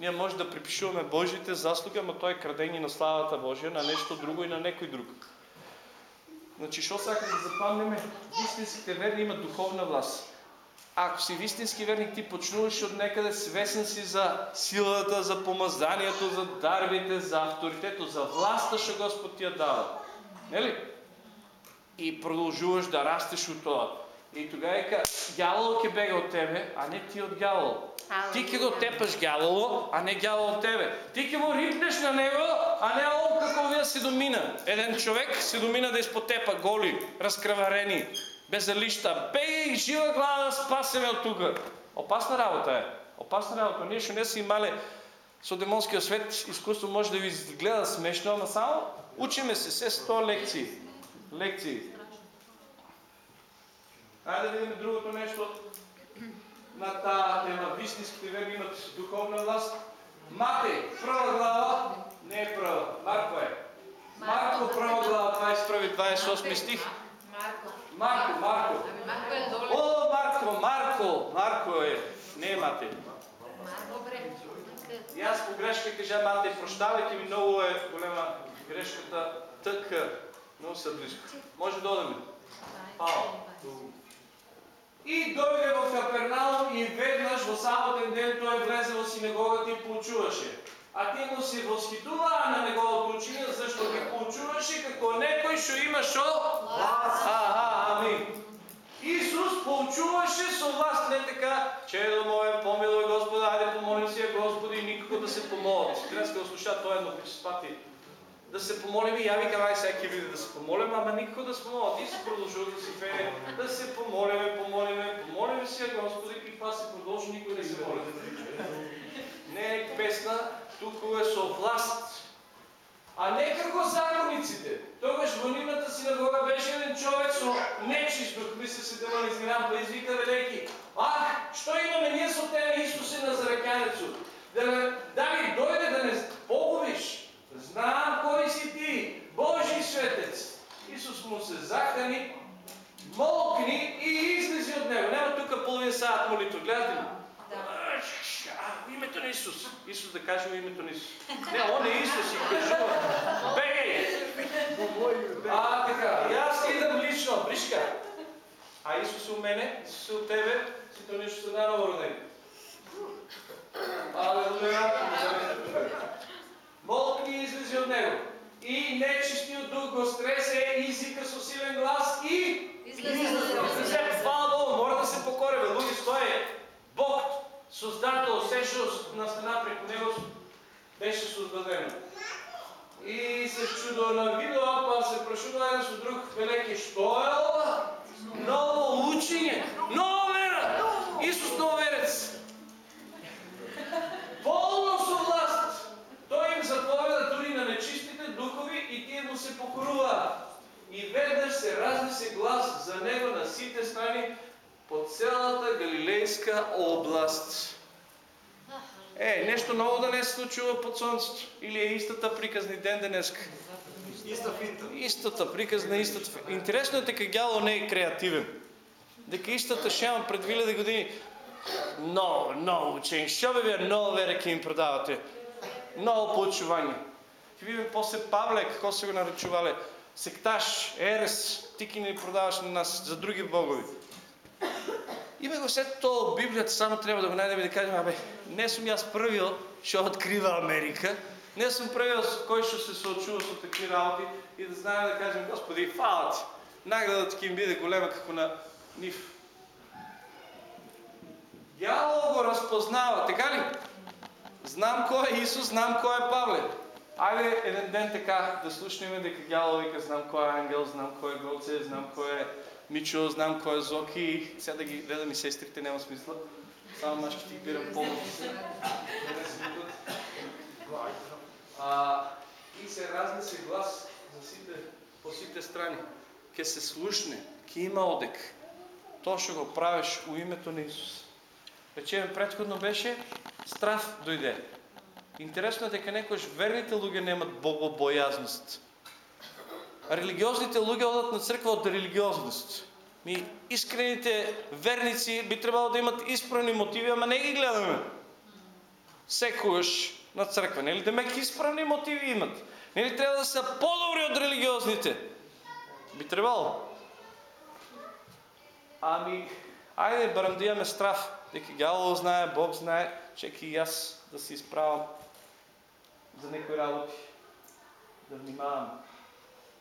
Ние може да припишуваме Божите заслуги, ама той е крадение на славата Божия на нещо друго и на некой друг. Значи, що сега да запомнеме? Истинските верни имат духовна власт. Ако си истински верник, ти почнуваш от некъде свесен си за силата, за помазанието, за дарбите, за авторитето, за властта, що Господ ти я дава. Нели? И продължуваш да растеш от това. И тогава вика, дявол ке бега от тебе, а не ти от дявол. Ти ке го тепаш дяволо, а не дявол от тебе. Ти ке му рипнеш на него, а не он како вие си домина. Един човек си домина да изпотепа голи, разкръварени, без лища. Бей, жива глава спасеме от тука. Опасна работа е. Опасна работа. Ние ще не си имали со демонския свет изкуство може да ви изгледа смешно, ама само учиме се все 100 лекции. Лекции. Хайде да видим другото нещо на тази тема. Вистинските верни имат духовна власт. Матей, прва глава, не е прва. Марко е. Марко, прва глава, 21 28 стих. Марко. Марко, Марко. О, Марко, Марко, Марко е. Не е Матей. И аз по грешка кажа, Матей, прощавайте ми, много е голема грешката. Тък, много са. Може да одаме. И дойде в Капернаум и веднъж в саботен ден той влезе в синагогата и получуваше. А ти му се възхитува на неговото учение, защото ги получуваше како некой шо има шо? Ага, амин. Исус получуваше со власт, не така, чедо мое, помилуй Господа, айде помолим се Господи, никако да се помолят. Днес да слуша той едно пати. Да се помолим и я викам, ай всеки види да се помолим, ама никако да се помолят. И се продължува да се пее, да се помолиме, помолиме, помолиме се Господи, и това се продължи, никой не се моли. Не е песна, тук е со власт. А не како законниците. Тогаш во нивната синагога беше еден човек со нечист дух, мисля се демонизиран, па извика велики. Ах, што имаме ние со тебе, Исусе Назарекянецу? Да дали дойде да не погубиш? Знам кой си ти, Божи светец. Исус му се захани, молкни и излези от него. Няма тук половин саат молитва, гледате ли? Да. Името на Исус. Исус да кажем името на Исус. Не, он е Исус и кажува. Бегай! А, така. И аз идам лично. Бришка. А Исус у мене, се у тебе, сите оние што се наново родени. Алелуја! Молк ни излезе от него. И нечистиот дух го стресе изика со силен глас и Се, хвала Богу, мора да се покореве. Луѓе стоje. Бог, Создател, се што настана преку него беше создадено. И се чудо на видео, па се прашува со друг, велеки, што е ова? Ново учење, нова вера. Исус нововерец. Полно со власт. Тој им заповеда дури на нечистите духови и покоруваат. И веднъж се разнесе глас за него на сите страни по цялата Галилейска област. Е, нещо ново да не се случва под слънцето. Или е истата приказни ден денеска. Иста финта. Истата приказна, истата... Интересно е дека Гяло не е креативен. Дека истата шема пред 2000 години. Ново, ново учение. Що бе бе ново вере ке им продавате? Ново поучување. Ке видим после Павле, како се го наречувале. Секташ, ерес, ти ки ни продаваш на нас за други богови. Има го след то в Библията, само трябва да го найдем и да кажем, абе, не съм аз првиот што открива Америка, не съм првиот кој што се соочува со такви работи и да знае да кажем, Господи, фала ти, наградата ќе им биде голема како на нив. Дявол го разпознава, така ли? Знам кој е Исус, знам кој е Павле. Айде един ден така да слушнеме дека дявол вика, знам кој е ангел, знам кој е Гоце, знам кој е Мичо, знам кој е Зоки. Сега да ги гледам и сестрите, няма смисла. Само аз ще ти бирам помощ. И се разнесе глас за сите, по сите страни. Ке се слушне, ке има одек. То ще го правиш у името на Исус. Речеме, предходно беше страх дойде. Интересно е дека некојаш верните луѓе немат богобојазност. Религиозните луѓе одат на црква од религиозност. Ми искрените верници би требало да имат исправни мотиви, ама не ги гледаме. Секогаш на црква, нели демек исправни мотиви имат. Нели треба да са по-добри од религиозните? Би требало. Ами, ајде барам да имаме страх, дека Гјавол знае, Бог знае, чеки и аз да се изправам за некои работи. Да внимавам.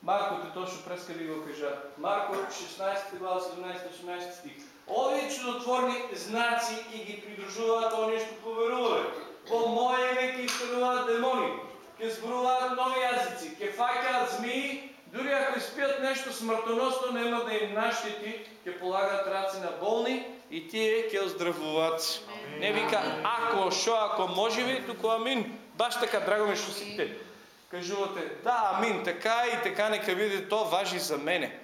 Марко те точно преска ви го кажа. Марко 16 глава 17-18 стих. Овие чудотворни знаци и ги придружуваат оние што поверувале. По моje име ќе изпелуваат демони, ќе зборуваат нови јазици, ќе фаќаат змии, дури ако изпият нещо смъртоносно, нема да им наштети, ќе полагат раци на болни и тие ќе оздравуваат. Не вика ако, шо, ако може ви, туку амин. Баш така, драго ми што сите. Кажувате, да, амин, така и така нека биде, то важи за мене.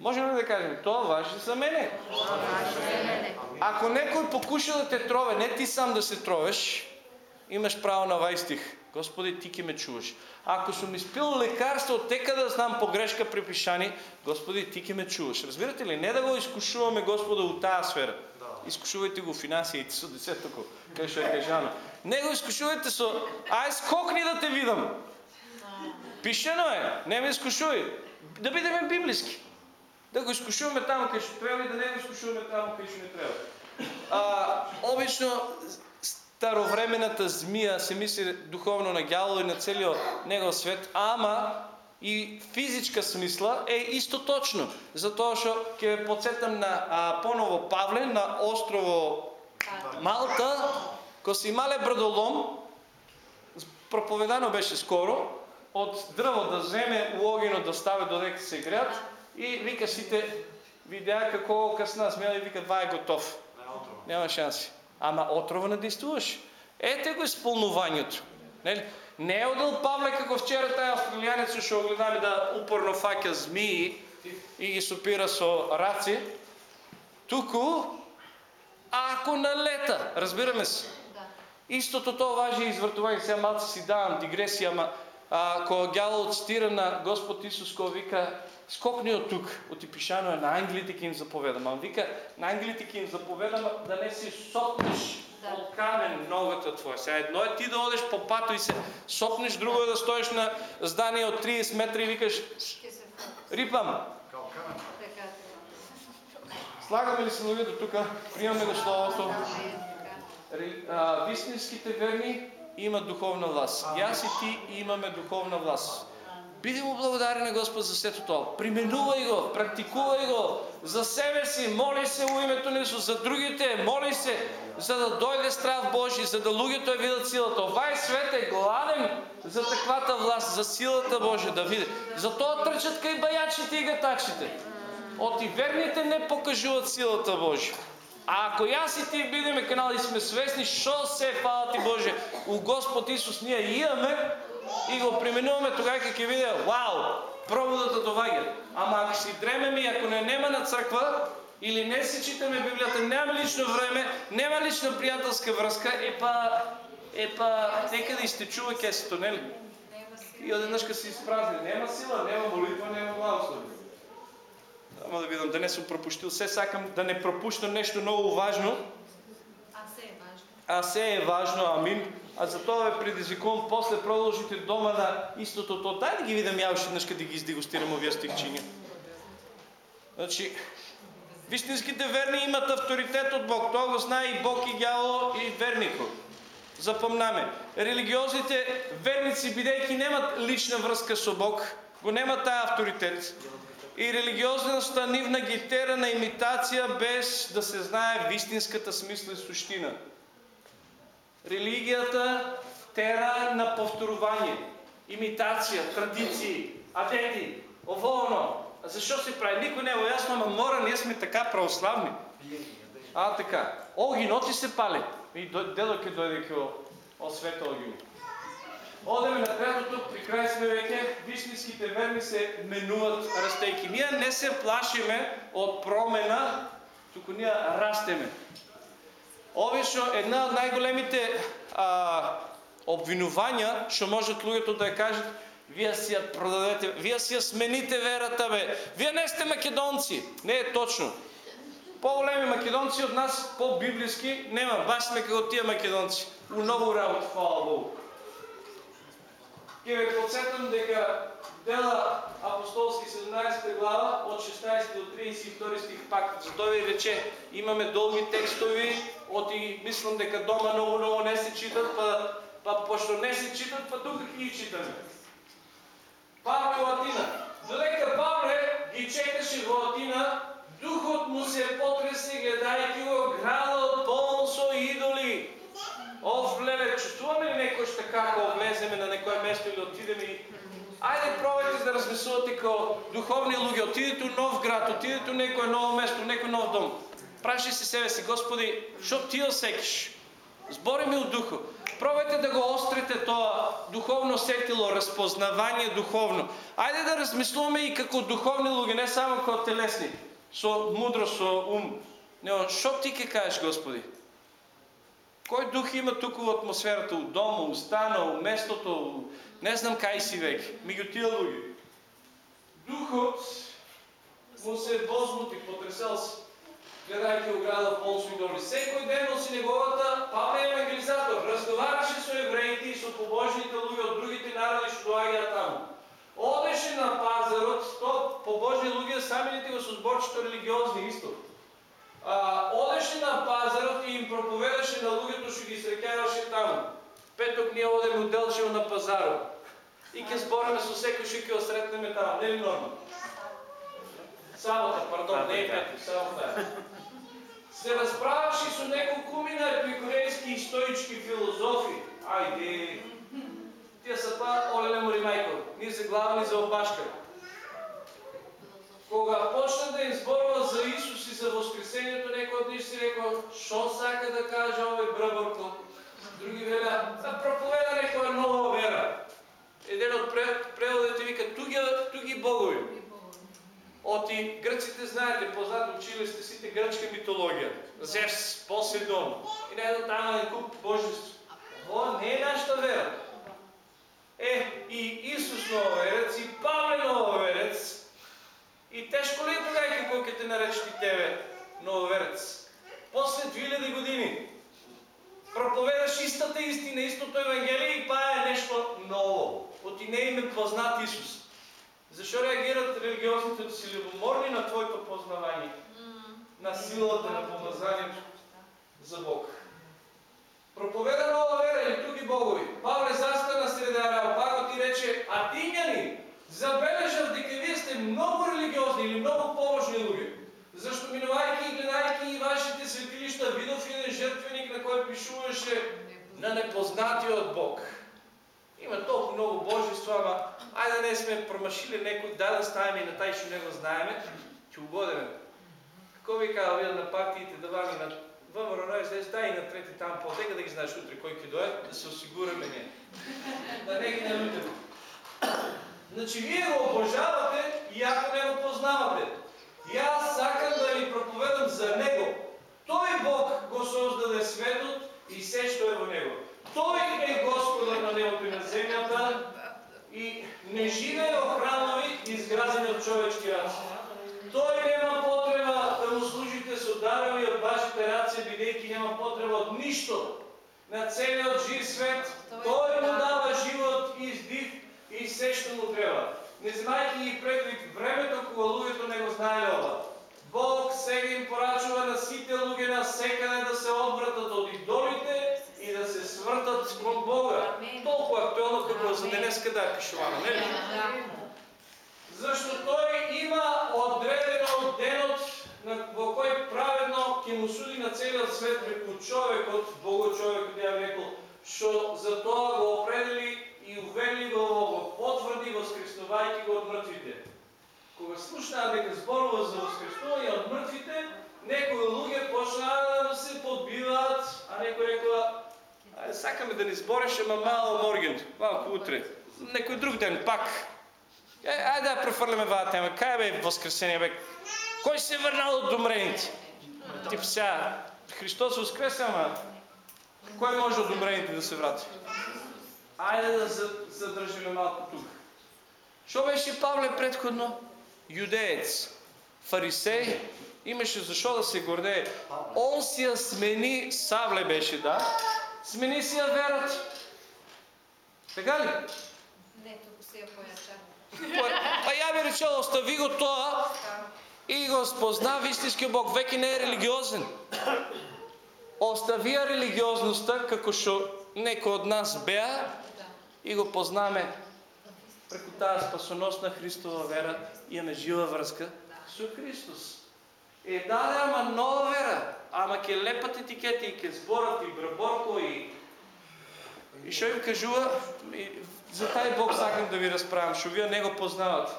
Можем ли да кажем, то важи за мене? Ако некой покуша да те трове, не ти сам да се тровеш, имаш право на вай стих. Господи, ти ки ме чуваш. Ако съм изпил лекарство, тека да знам погрешка при пишани, Господи, ти ки ме чуваш. Разбирате ли? Не да го изкушуваме Господа от тази сфера. Изкушувайте го финансиите со десетоко, кај што е кажано. Не го изкушувайте со, ај скокни да те видам. Пишено е, не ме изкушуй. Да бидеме библиски. Да го изкушуваме там, къде ще трябва и да не го изкушуваме там, къде ще не трябва. А, обично старовременната змия се мисли духовно на гяло и на целиот негов свет, ама и физичка смисла е исто точно. Затоа што ќе подсетам на а, поново Павле на острово Малта, ко си имале брадолом, проповедано беше скоро, от дрво да вземе у огино да стави додека се греат и вика сите видеа како късна смела и вика това е готов. Няма шанси. Ама отрова не действуваш. Ете го изпълнувањето. Нели? Не е одел Павле како вчера тај австралијанец што го гледаме да упорно фаќа змии и ги сопира со раци. Туку ако налета, разбираме се. Истото тоа важи и извртување. Сега малце си давам дигресија, ама а, кога гјало цитира на Господ Исус, кога вика скокни от тук, от и пишано е на ангелите ки им заповедам. А вика, на ангелите ки им заповедам да не си сопнеш Да. от камен ногата твоя. Сега едно е ти да одеш по пато и се сопнеш, друго е да стоиш на здание от 30 метра и викаш, рипам. Слагаме ли се ноги до тук? Приемаме го Словото. А, Вистинските верни имат духовна власт. И аз и ти имаме духовна власт. Биди му благодарен на Господ за свето това. Применувай го, практикувай го за себе си, моли се у името на Исус, за другите, моли се, за да дойде страх Божий, за да луѓето я видят силата. Овај свет е гладен за таквата власт, за силата Божия да види. Затоа трчат кај бајачите и гатачите. От и верните не покажуват силата Божия. А ако јас и ти бидеме канал и сме свесни, що се фала ти Боже, у Господ Исус ние имаме и го применуваме тогава ќе виде, вау, пробудата доваѓа. Ама ако си дремеме и ако не нема на црква, или не си читаме Библията, няма лично време, няма лична приятелска връзка, е па, е па, нека да изтечува кесето, не ли? И одеднъж като се изпразни, няма сила, няма молитва, благослови. Ама да видам, да не съм пропустил. Все сакам да не пропущам нещо много важно. А се е важно. А се е важно, амин. А за това ви предизвикувам, после продължите дома на истото то. Дай да ги видам я още днес, да ги издегустирам овия стихчини. Значи, вистинските верни имат авторитет от Бог. Това го знае и Бог, и дявол, и вернико. Запомнаме. Религиозните верници, бидейки немат лична връзка с Бог, го немат тая авторитет. И религиозността нивна ги тера на имитация, без да се знае в истинската смисъл и сущина. Религията тера на повторование, имитация, традиции, адети, оволно. А защо се прави? Никой не е ясно, ама мора, ние сме така православни. А, така. Огиноти се пали. И дедо ке дойде ке освета огино. Одеме на третото, при край сме веќе, вистинските верни се менуват растейки. Ние не се плашиме от промена, туку ние растеме. Овишо една од најголемите а, обвинувања што можат луѓето да ја кажат вие си ја продадете, вие си ја смените верата бе. Вие не сте македонци. Не е точно. По-големи македонци од нас, по-библиски, нема. Баш сме како тия македонци. У ново работа, фала Богу. Ке ве подсетам дека дела апостолски 17 глава од 16 до 32 стих пак за тоа ви рече имаме долги текстови од и мислам дека дома многу многу не се читат па па пошто не се читат па тука ги читаме. Павле во Атина. Додека Павле ги чекаше во Атина, духот му се потресе гледајќи го градот полн со идоли. Некој така кога влеземе на некое место или отидеме и Ајде пробајте да размислувате како духовни луѓе, отидете у нов град, отидете у некое ново место, некој нов дом. Праши се себе си, Господи, што ти осекиш? Збори ми у духу. Пробајте да го острите тоа духовно сетило, разпознавање духовно. Ајде да размислуваме и како духовни луѓе, не само како телесни, со мудрост, со ум. Него, што ти ке кажеш, Господи? Кој дух има туку во атмосферата, у дома, у стана, у местото, не знам кај си веќе, меѓу тие луѓе. Духот му се возмути, потресел се, гледајќи го града полн со идоли. Секој ден носи неговата Павле евангелизатор, разговараше со евреите и со побожните луѓе од другите народи што доаѓаат таму. Одеше на пазарот, то побожни луѓе самите го со зборчето религиозни исто. А, одеше на пазарот и им проповедаше на луѓето што ги среќаваше таму. Петок ние одеме Делчево на пазарот. И ќе збориме со секој што ќе го сретнеме таму. Не е нормално? Сабота, пардон, не е петок, сабота. е. Се разправаше со неколку мина епикурейски и стоички филозофи. Ајде. Тие са па олеле мори мајко. Ни за глава, ни за опашка. Кога почна да им зборува за Исус и за воскресението, некој од нив си рекол, што сака да каже овој брборко? Други веля, да проповеда некоја нова вера. Еден од преводите вика, туги, туги богови. Оти грците знаете, познат учили сте сите грчка митологија. Зевс, Посейдон и не едно тамен куп божество. Ова не е нашата вера. Е, и Исус нововерец, и Павле нововерец, и тешко ли е тогава кога ќе те наречат и тебе нововерец? После 2000 години проповедаш истата истина, истото Евангелие и па е нещо ново. Оти не им е познат Исус. Защо реагират религиозните си любоморни на твоето познавание? на силата на помазанието за Бог. Проповеда нова вера или други богови. Павле застана среда Ареопаго ти рече, Атиняни, забележав дека вие сте много религиозни или много положни луѓе. Зашто минувајќи и гледајќи и вашите светилишта, видов еден жертвеник на кој пишуваше на непознатиот Бог. Има толкова много божества, ама айде да не сме промашили некој, да да ставаме и на тај што не го знаеме, ќе угодеме. Какво ви казва, вие на партиите да вами на ВМРО на СДС, дай на трети там по дека да ги знаеш утре кой ќе дойде, да се осигураме ние. Да не ги налютаме. Значи вие го обожавате и ако не го познавате. И аз сакам да ви проповедам за него. Той Бог го создаде светот и се што е во него. Той е Господар на небото и на земята и не живее во храмови изградени от човечки ръце. Той нема потреба да му служите со дарови от вашите раце, бидејќи нема потреба од ништо на целиот жив свет. Той му дава живот и издих и се што му треба. Не знајќи ги предвид времето кога луѓето не го знаеле ова. Бог сега им порачува на сите луѓе на секаде да се одвратат од идолите и да се свртат кон Бога. Толку актуелно како за денеска да е пишувано, нели? Зашто тој има одредено денот во кој праведно ќе му суди на целиот свет преку човекот, Бого човекот ја рекол, што за тоа го определи и увели го, потврди воскреснувајќи го од мртвите. Кога слушнаа дека зборува за воскреснување од мртвите, некои луѓе почнаа да се подбиваат, а некои рекоа, ајде сакаме да ни збореше, ама мало морген, малку утре. Некој друг ден пак. Е, ајде да префрлиме ваа тема. Кај бе воскресение бе? Кој се врнал од умрените? Тип сега, Христос воскресе, ама кој може од умрените да се врати? Ајде да задржиме малку тук. Што беше Павле предходно? Юдеец, фарисей, имаше защо да се гордее. Он си я смени, Савле беше, да? Смени си я верата. Така ли? Не, тук се я појача. Па ја би речел, остави го тоа и го спозна вистинскиот Бог. Веќе не е религиозен. Остави ја религиозноста, како што некои од нас беа и го познаме преку таа спасоносна Христова вера имаме жива врска со Христос. Е, даде, ама нова вера. Ама ке лепат етикети и ке зборат и браборко и... И што им кажува? И за тај Бог сакам да ви разправам, што вие не го познавате.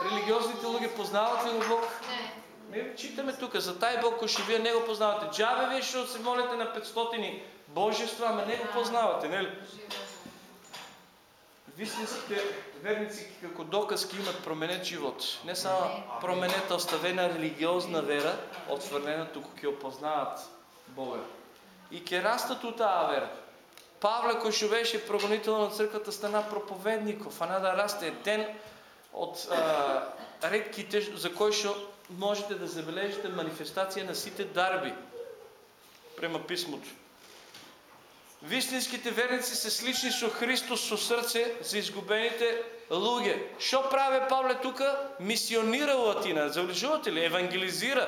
Религиозните луѓе познават ли го Бог? Не. Ми читаме тука за тај Бог кој што вие не го познавате. Джабе вие што се молите на 500 божества, ама не го познавате, нели? Живо. Вистинските верници како доказ ки имат променет живот. Не само променета оставена религиозна вера, отврнена туку ќе опознаат Бога. И ќе растат у таа вера. Павле кој што беше прогонител на црквата стана проповедников, а не да расте ден од редките за кои што можете да забележите манифестација на сите дарби према писмото. Вистинските верници се слични со Христос со срце за изгубените луѓе. Што праве Павле тука? Мисионира во Атина. Забележувате ли? Евангелизира.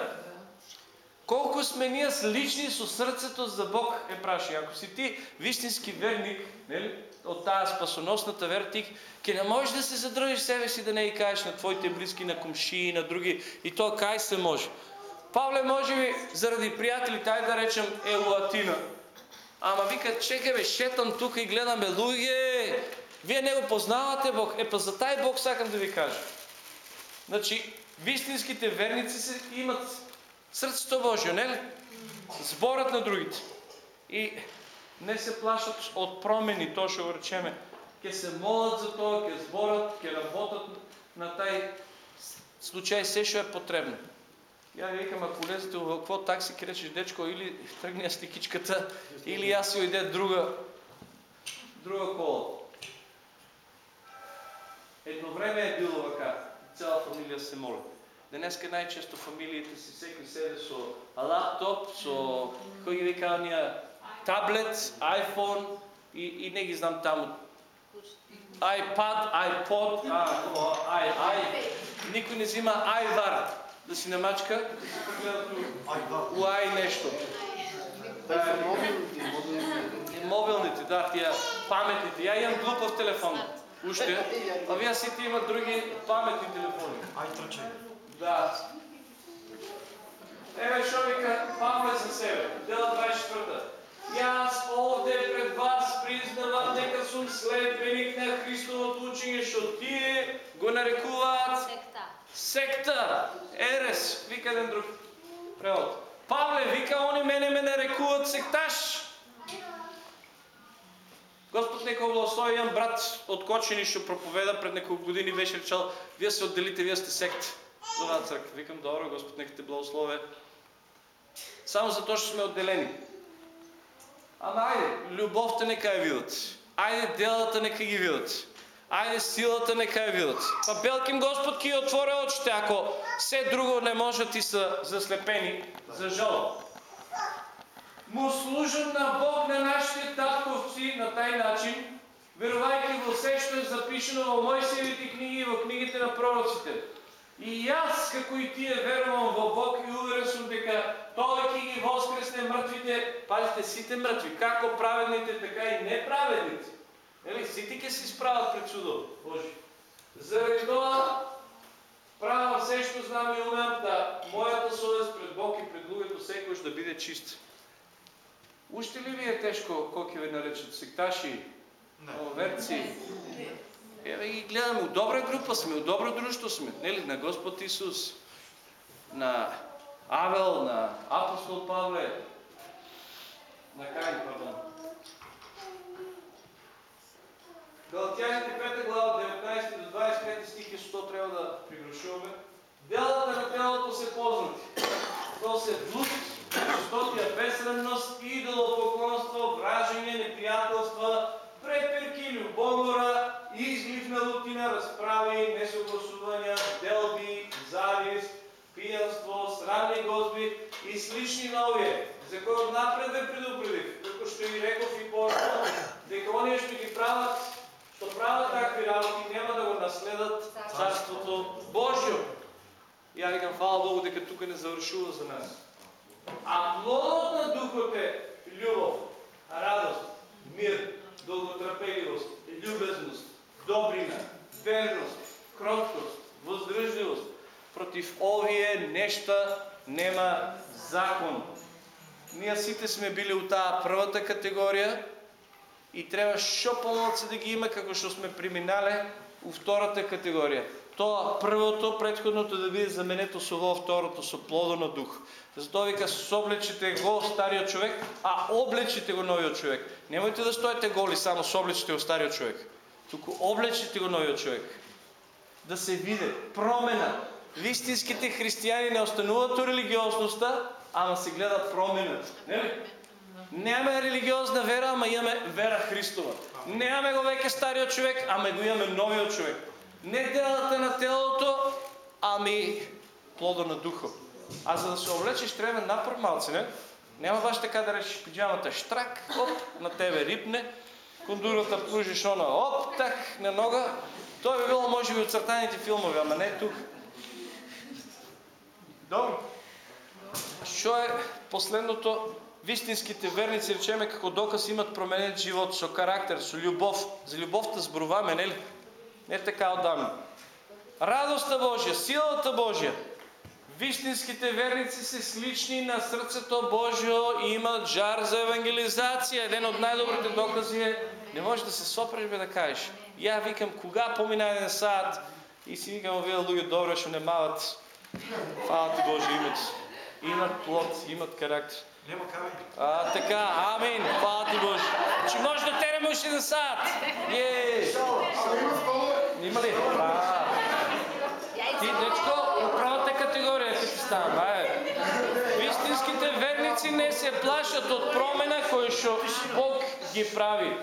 Колку сме ние слични со срцето за Бог, е праши. Ако си ти вистински верник, нели, од таа спасоносната вера, ти не можеш да се задржиш себе си да не ги кажеш на твоите близки, на комшии, на други. И тоа кај се може. Павле може би заради пријатели, тај да речем, е у Атина. Ама вика, чекай бе, шетам тук и гледаме луѓе. Вие не го познавате Бог. Е, па за тај Бог сакам да ви кажа. Значи, вистинските верници се, имат срцето Божие, не ли? Зборат на другите. И не се плашат от промени, то ще го речеме. Ке се молят за тоа, ке зборат, ке работат на тај случај се што е потребно. Ви викам, ако влезете во какво такси, ке речеш, дечко, или тргни ја стикичката, или јас си ојде друга, друга кола. Едно време е било вака, цяла фамилија се моли. Денеска најчесто фамилиите си секој седе со лаптоп, со, кој ги вика оние, таблет, iPhone и, и не ги знам таму. iPad, iPod, а, ай, ай, никој не взима iVar. Да си намачка, да си погледа у ай нещо. Това са мобилните, да, тия паметните. Я имам глупав телефон. Още. А вие сите имат други паметни телефони. Ай, тръчай. Да. Еве што вика Павле за себе. Дела 24. Јас овде пред вас признавам дека сум следбеник на Христовото учење, што тие го нарекуваат Секта. секта. Ерес, вика еден друг превод. Павле вика, они мене ме нарекуваат секташ. Господ нека го благослови, имам брат от Кочини, що проповеда пред няколко години, беше речал, вие се отделите, вие сте сект. За една църква. Викам, добре, Господ нека те благослови. Само за то, че сме отделени. Ама айде, любовта нека я видят. Айде, делата нека ги видят. Айде, силата нека я видят. Па белким Господ ки отворя очите, ако все друго не можат и са заслепени, за жал. Му служам на Бог на нашите татковци на taj начин, верувайки во се што е запишено во Мојсиевите книги и во книгите на пророците. И аз, како и тие, верувам во Бог и уверен сум дека Тој ќе ги воскресне мртвите, пазите сите мртви, како праведните, така и неправедните. Нели, сите ќе се справат пред судот Божи. Заради тоа правам се што знам и умеам да мојата совест пред Бог и пред луѓето секојаш да биде чиста. Уште ли ви е тешко, ќе ве наречат секташи, верци? Еве ги гледаме, у добра група сме, у добро друштво сме, нели, на Господ Исус, на Авел, на апостол Павле, на Каин, пардон. Галатяните 5 глава, 19 до 25 стих е што трябва да пригрушуваме. Делата на телото се познати. То се блуд, чистотия, безсредност, идолопоклонство, вражение, неприятелства, препирки, любомора, излив на лутина, разправи, несогласувания, делби, завист, пиянство, срамни гозби и слични новие, за кои отнапред ве предупредив, како што ви реков и по-рано, дека оние што ги прават, што прават такви работи, нема да го наследат Царството Божјо. Ја викам, фала Богу, дека тука не завршува за нас. А плодот на духот е љубов, радост, мир, долготрпеливост, љубезност, добрина, верност, кроткост, воздржливост. Против овие нешта нема закон. Ние сите сме били у таа првата категорија и треба што помалце да ги има како што сме преминале у втората категорија. Тоа првото, предходното да биде заменето со во второто, со плодо на дух. Затоа вика, соблечете го стариот човек, а облечете го новиот човек. Немојте да стоите голи, само соблечете го стариот човек. Туку облечете го новиот човек. Да се виде промена. Вистинските християни не остануваат у религиозноста, ама се гледа промена. Нели? Немаме религиозна вера, ама имаме вера Христова. Немаме го веќе стариот човек, ама го имаме новиот човек. Не делата на телото, ами плода на духа. А за да се облечеш, трябва напор малце, не? Няма баш така да речеш пиджамата штрак, оп, на тебе рипне, кондурата пружиш она, оп, так, на нога. Той би било, може би, от църтаните филмови, ама не тук. Добро. Що е последното? Вистинските верници, речеме, како доказ имат променен живот, со карактер, со љубов. За љубовта зборуваме, нели? Не така отдавна. Радостта Божия, силата Божия. Вистинските верници се слични на срцето Божио и имат жар за евангелизация. Един от най-добрите докази е, не можеш да се сопреш бе да кажеш. Я викам, кога помина един сад и си викам, овие луѓе добре ще не малат. Фала ти Божие името. Имат плод, имат карактер. Нема кај. А, така, амин, фала ти Боже. Че може да тераме още един сад. Е! Има ли? А, ти, дечко, от правата категория ти ти става, е. Вистинските верници не се плашат от промена што Бог ги прави.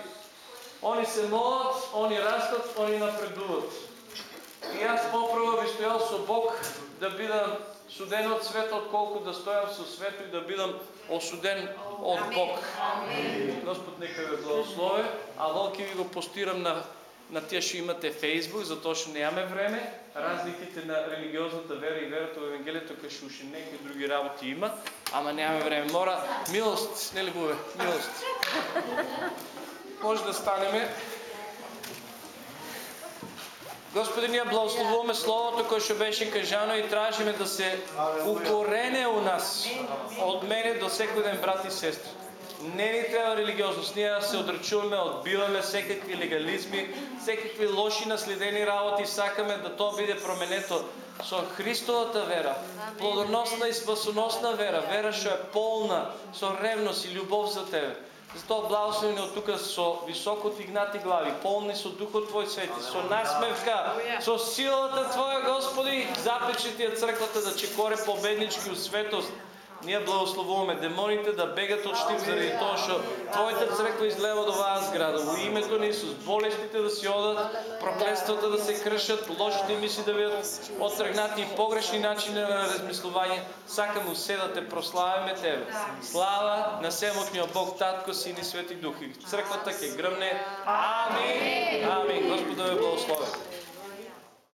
Они се молат, они растат, они напредуват. И аз по-прво би стоял со Бог да бидам суден от света, отколко да стоям со свето и да бидам осуден от Бог. Господ нека ви благослови, а волки ви го постирам на на тие што имате Facebook, затоа што немаме време, разликите на религиозната вера и верата во Евангелието, кај што уште некои други работи има, ама нямаме време. Мора, милост, не ли буве, милост. Може да станеме. Господи, ние благословуваме Словото, кое што беше кажано и тражиме да се укорене у нас, од мене до секој ден брат и сестри. Не ни трябва религиозност. Ние се отречуваме, отбиваме всекакви легализми, всекакви лоши наследени работи. Сакаме да то биде променето со Христовата вера, плодоносна и спасоносна вера, вера што е полна со ревност и љубов за Тебе. Затоа благословени од тука со високо тигнати глави, полни со Духот Твој свети, со насмевка, со силата Твоја, Господи, запечи Ти ја црквата да чекоре победнички у светост, ние благословуваме демоните да бегат од штип заради тоа што Твојата црква излева од оваа зграда. Во името на Исус, болестите да се одат, проклетствата да се кршат, лошите мисли да бидат отргнати и погрешни начини на размислување. Сакаме усе да те прославиме Тебе. Слава на семокниот Бог, Татко, Син и Свети Дух. И црквата ќе грмне. Амин. Амин. Господа ве благослови.